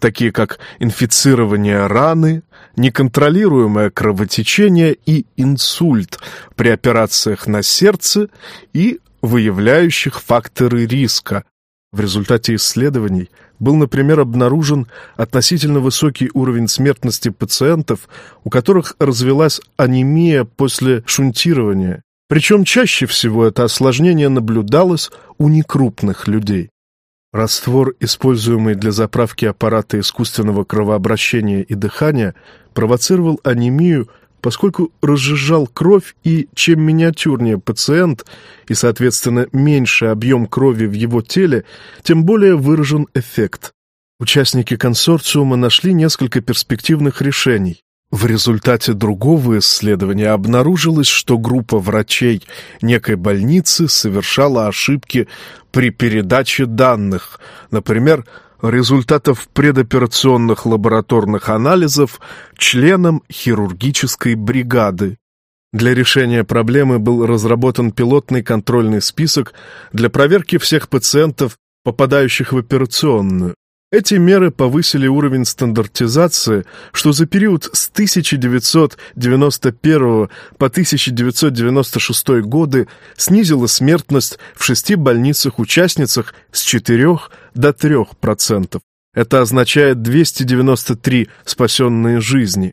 такие как инфицирование раны, неконтролируемое кровотечение и инсульт при операциях на сердце и выявляющих факторы риска. В результате исследований был, например, обнаружен относительно высокий уровень смертности пациентов, у которых развелась анемия после шунтирования. Причем чаще всего это осложнение наблюдалось у некрупных людей. Раствор, используемый для заправки аппарата искусственного кровообращения и дыхания, провоцировал анемию поскольку разжижал кровь, и чем миниатюрнее пациент и, соответственно, меньше объем крови в его теле, тем более выражен эффект. Участники консорциума нашли несколько перспективных решений. В результате другого исследования обнаружилось, что группа врачей некой больницы совершала ошибки при передаче данных, например, результатов предоперационных лабораторных анализов членам хирургической бригады. Для решения проблемы был разработан пилотный контрольный список для проверки всех пациентов, попадающих в операционную. Эти меры повысили уровень стандартизации, что за период с 1991 по 1996 годы снизило смертность в шести больницах-участницах с 4 до 3%. Это означает 293 спасенные жизни.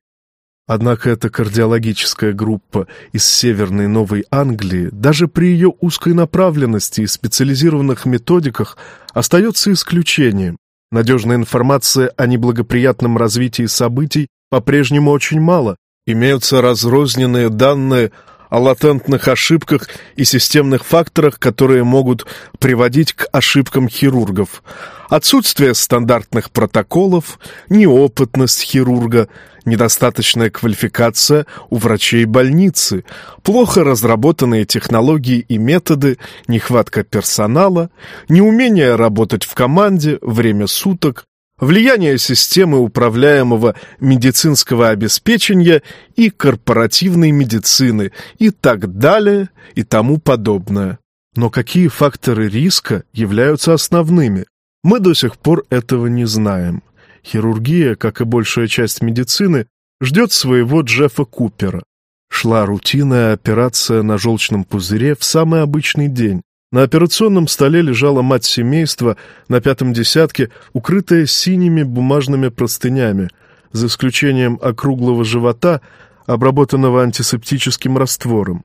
Однако эта кардиологическая группа из Северной Новой Англии даже при ее узкой направленности и специализированных методиках остается исключением. Надежной информации о неблагоприятном развитии событий по-прежнему очень мало. Имеются разрозненные данные о латентных ошибках и системных факторах, которые могут приводить к ошибкам хирургов. Отсутствие стандартных протоколов, неопытность хирурга, недостаточная квалификация у врачей больницы, плохо разработанные технологии и методы, нехватка персонала, неумение работать в команде, время суток, влияние системы управляемого медицинского обеспечения и корпоративной медицины и так далее и тому подобное. Но какие факторы риска являются основными? Мы до сих пор этого не знаем. Хирургия, как и большая часть медицины, ждет своего Джеффа Купера. Шла рутинная операция на желчном пузыре в самый обычный день. На операционном столе лежала мать семейства на пятом десятке, укрытая синими бумажными простынями, за исключением округлого живота, обработанного антисептическим раствором.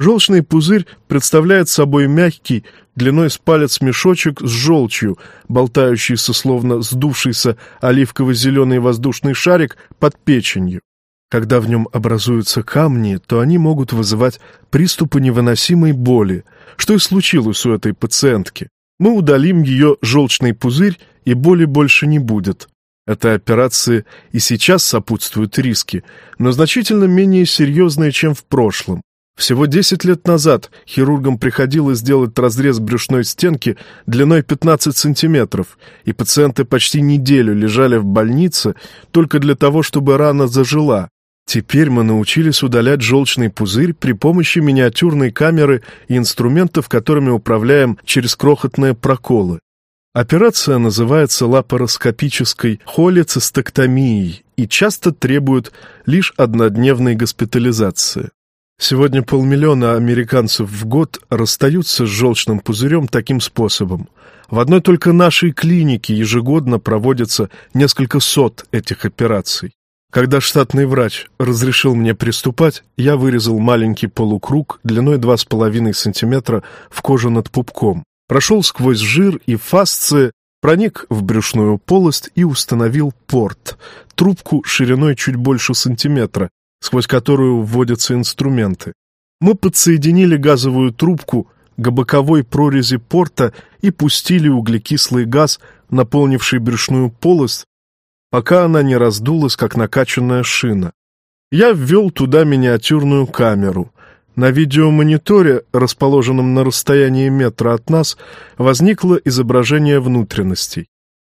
Желчный пузырь представляет собой мягкий, длиной с палец мешочек с желчью, болтающийся словно сдувшийся оливково-зеленый воздушный шарик под печенью. Когда в нем образуются камни, то они могут вызывать приступы невыносимой боли, что и случилось у этой пациентки. Мы удалим ее желчный пузырь, и боли больше не будет. Этой операции и сейчас сопутствуют риски, но значительно менее серьезные, чем в прошлом. Всего 10 лет назад хирургам приходилось сделать разрез брюшной стенки длиной 15 сантиметров, и пациенты почти неделю лежали в больнице только для того, чтобы рана зажила. Теперь мы научились удалять желчный пузырь при помощи миниатюрной камеры и инструментов, которыми управляем через крохотные проколы. Операция называется лапароскопической холецистектомией и часто требует лишь однодневной госпитализации. Сегодня полмиллиона американцев в год расстаются с желчным пузырем таким способом. В одной только нашей клинике ежегодно проводится несколько сот этих операций. Когда штатный врач разрешил мне приступать, я вырезал маленький полукруг длиной 2,5 см в коже над пупком, прошел сквозь жир и фасции, проник в брюшную полость и установил порт, трубку шириной чуть больше сантиметра, сквозь которую вводятся инструменты. Мы подсоединили газовую трубку к боковой прорези порта и пустили углекислый газ, наполнивший брюшную полость, пока она не раздулась, как накачанная шина. Я ввел туда миниатюрную камеру. На видеомониторе, расположенном на расстоянии метра от нас, возникло изображение внутренностей.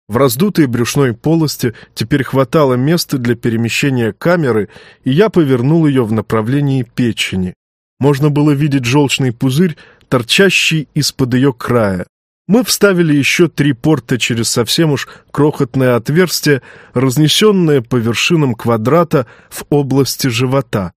В раздутой брюшной полости теперь хватало места для перемещения камеры, и я повернул ее в направлении печени. Можно было видеть желчный пузырь, торчащий из-под ее края. Мы вставили еще три порта через совсем уж крохотное отверстие, разнесенное по вершинам квадрата в области живота.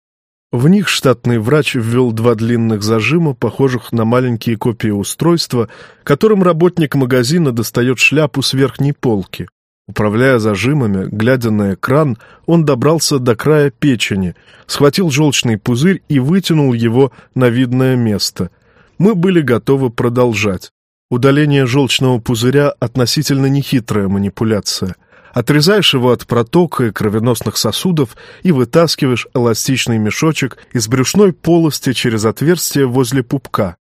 В них штатный врач ввел два длинных зажима, похожих на маленькие копии устройства, которым работник магазина достает шляпу с верхней полки. Управляя зажимами, глядя на экран, он добрался до края печени, схватил желчный пузырь и вытянул его на видное место. Мы были готовы продолжать. Удаление желчного пузыря — относительно нехитрая манипуляция. Отрезаешь его от протока и кровеносных сосудов и вытаскиваешь эластичный мешочек из брюшной полости через отверстие возле пупка.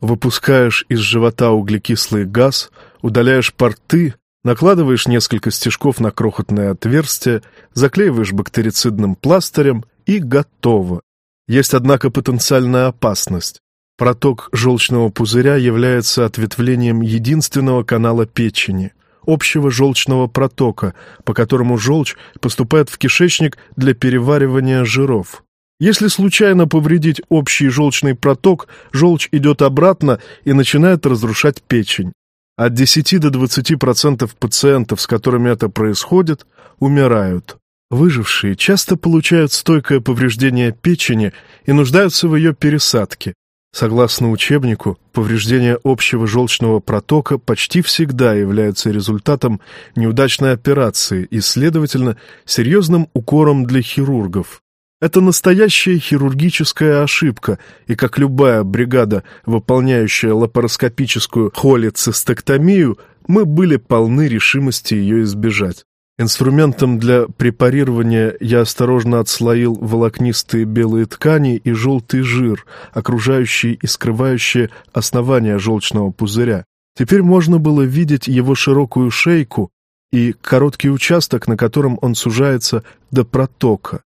Выпускаешь из живота углекислый газ, удаляешь порты, накладываешь несколько стежков на крохотное отверстие, заклеиваешь бактерицидным пластырем и готово. Есть, однако, потенциальная опасность. Проток желчного пузыря является ответвлением единственного канала печени, общего желчного протока, по которому желчь поступает в кишечник для переваривания жиров. Если случайно повредить общий желчный проток, желчь идет обратно и начинает разрушать печень. От 10 до 20% пациентов, с которыми это происходит, умирают. Выжившие часто получают стойкое повреждение печени и нуждаются в ее пересадке. Согласно учебнику, повреждение общего желчного протока почти всегда является результатом неудачной операции и, следовательно, серьезным укором для хирургов. Это настоящая хирургическая ошибка, и как любая бригада, выполняющая лапароскопическую холецистектомию, мы были полны решимости ее избежать. Инструментом для препарирования я осторожно отслоил волокнистые белые ткани и желтый жир, окружающий и скрывающие основание желчного пузыря. Теперь можно было видеть его широкую шейку и короткий участок, на котором он сужается до протока.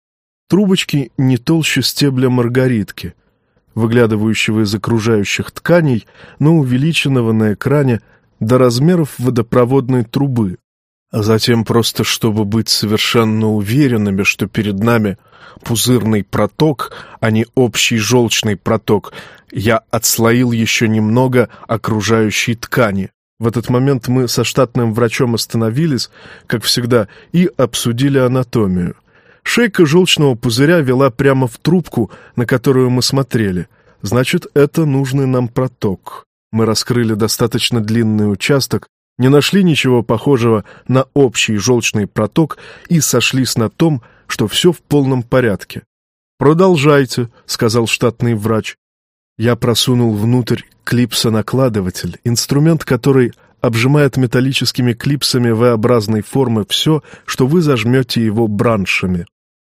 Трубочки не толще стебля маргаритки, выглядывающего из окружающих тканей, но увеличенного на экране до размеров водопроводной трубы а затем просто чтобы быть совершенно уверенными, что перед нами пузырный проток, а не общий желчный проток, я отслоил еще немного окружающей ткани. В этот момент мы со штатным врачом остановились, как всегда, и обсудили анатомию. Шейка желчного пузыря вела прямо в трубку, на которую мы смотрели. Значит, это нужный нам проток. Мы раскрыли достаточно длинный участок, не нашли ничего похожего на общий желчный проток и сошлись на том, что все в полном порядке. «Продолжайте», — сказал штатный врач. Я просунул внутрь клипсонакладыватель, инструмент, который обжимает металлическими клипсами V-образной формы все, что вы зажмете его браншами.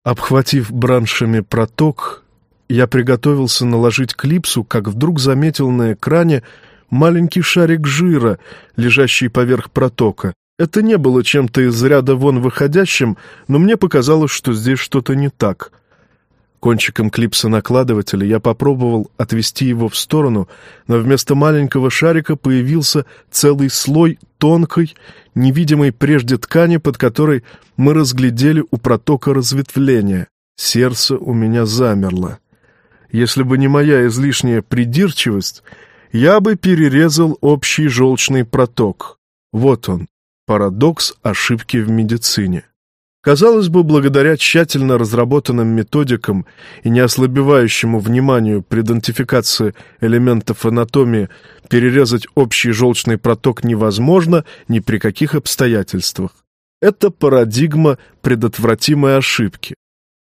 Обхватив браншами проток, я приготовился наложить клипсу, как вдруг заметил на экране маленький шарик жира, лежащий поверх протока. Это не было чем-то из ряда вон выходящим, но мне показалось, что здесь что-то не так. Кончиком клипса накладывателя я попробовал отвести его в сторону, но вместо маленького шарика появился целый слой тонкой, невидимой прежде ткани, под которой мы разглядели у протока разветвления. Сердце у меня замерло. Если бы не моя излишняя придирчивость, я бы перерезал общий желчный проток. Вот он, парадокс ошибки в медицине. Казалось бы, благодаря тщательно разработанным методикам и неослабевающему вниманию при идентификации элементов анатомии перерезать общий желчный проток невозможно ни при каких обстоятельствах. Это парадигма предотвратимой ошибки.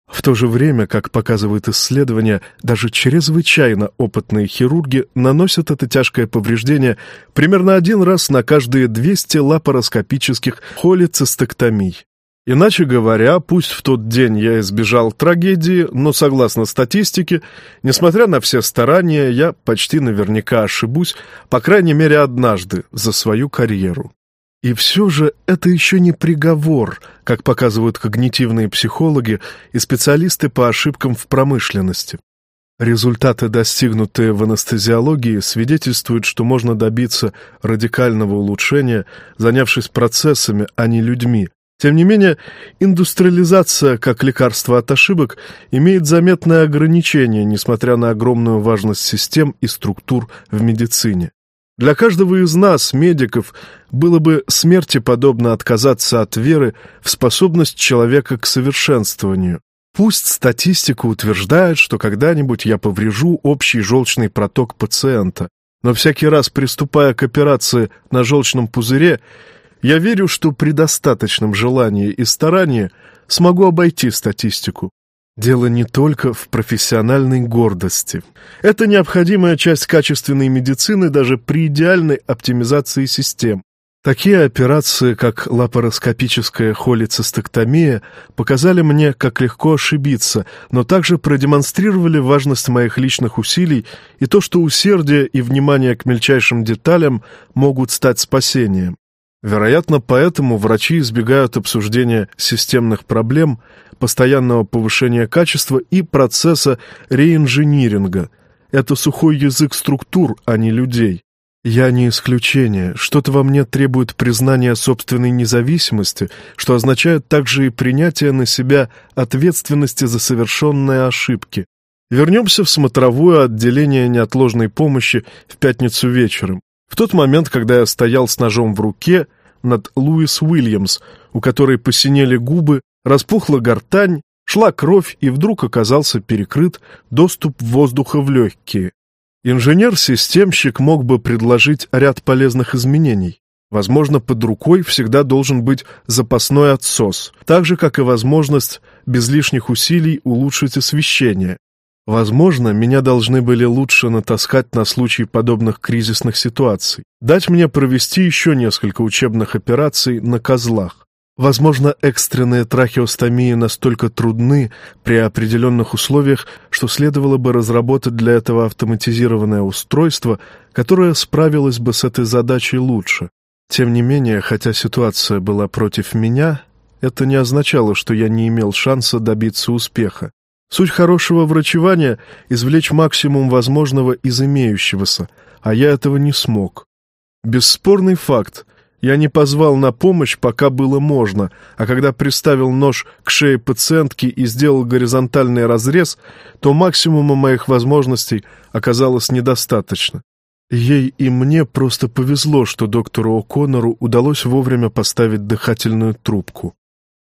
В то же время, как показывают исследования, даже чрезвычайно опытные хирурги наносят это тяжкое повреждение примерно один раз на каждые 200 лапароскопических холецистектомий. Иначе говоря, пусть в тот день я избежал трагедии, но, согласно статистике, несмотря на все старания, я почти наверняка ошибусь, по крайней мере однажды, за свою карьеру. И все же это еще не приговор, как показывают когнитивные психологи и специалисты по ошибкам в промышленности. Результаты, достигнутые в анестезиологии, свидетельствуют, что можно добиться радикального улучшения, занявшись процессами, а не людьми, тем не менее, индустриализация как лекарство от ошибок имеет заметное ограничение, несмотря на огромную важность систем и структур в медицине. Для каждого из нас, медиков, было бы смерти подобно отказаться от веры в способность человека к совершенствованию. Пусть статистика утверждает, что когда-нибудь я поврежу общий желчный проток пациента, но всякий раз приступая к операции на желчном пузыре, я верю, что при достаточном желании и старании смогу обойти статистику. Дело не только в профессиональной гордости. Это необходимая часть качественной медицины даже при идеальной оптимизации систем. Такие операции, как лапароскопическая холецистектомия, показали мне, как легко ошибиться, но также продемонстрировали важность моих личных усилий и то, что усердие и внимание к мельчайшим деталям могут стать спасением. Вероятно, поэтому врачи избегают обсуждения системных проблем, постоянного повышения качества и процесса реинжиниринга. Это сухой язык структур, а не людей. Я не исключение. Что-то во мне требует признания собственной независимости, что означает также и принятие на себя ответственности за совершенные ошибки. Вернемся в смотровое отделение неотложной помощи в пятницу вечером. В тот момент, когда я стоял с ножом в руке над Луис Уильямс, у которой посинели губы, распухла гортань, шла кровь и вдруг оказался перекрыт доступ воздуха в легкие. Инженер-системщик мог бы предложить ряд полезных изменений. Возможно, под рукой всегда должен быть запасной отсос, так же, как и возможность без лишних усилий улучшить освещение. Возможно, меня должны были лучше натаскать на случай подобных кризисных ситуаций, дать мне провести еще несколько учебных операций на козлах. Возможно, экстренные трахеостомии настолько трудны при определенных условиях, что следовало бы разработать для этого автоматизированное устройство, которое справилось бы с этой задачей лучше. Тем не менее, хотя ситуация была против меня, это не означало, что я не имел шанса добиться успеха. Суть хорошего врачевания — извлечь максимум возможного из имеющегося, а я этого не смог. Бесспорный факт. Я не позвал на помощь, пока было можно, а когда приставил нож к шее пациентки и сделал горизонтальный разрез, то максимума моих возможностей оказалось недостаточно. Ей и мне просто повезло, что доктору О'Коннору удалось вовремя поставить дыхательную трубку.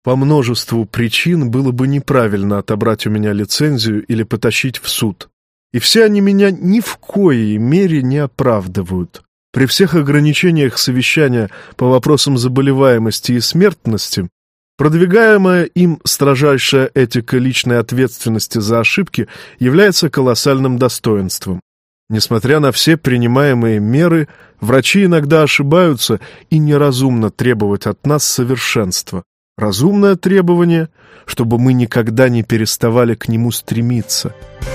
По множеству причин было бы неправильно отобрать у меня лицензию или потащить в суд. И все они меня ни в коей мере не оправдывают. При всех ограничениях совещания по вопросам заболеваемости и смертности Продвигаемая им строжайшая этика личной ответственности за ошибки является колоссальным достоинством. Несмотря на все принимаемые меры, врачи иногда ошибаются и неразумно требовать от нас совершенства. Разумное требование, чтобы мы никогда не переставали к нему стремиться –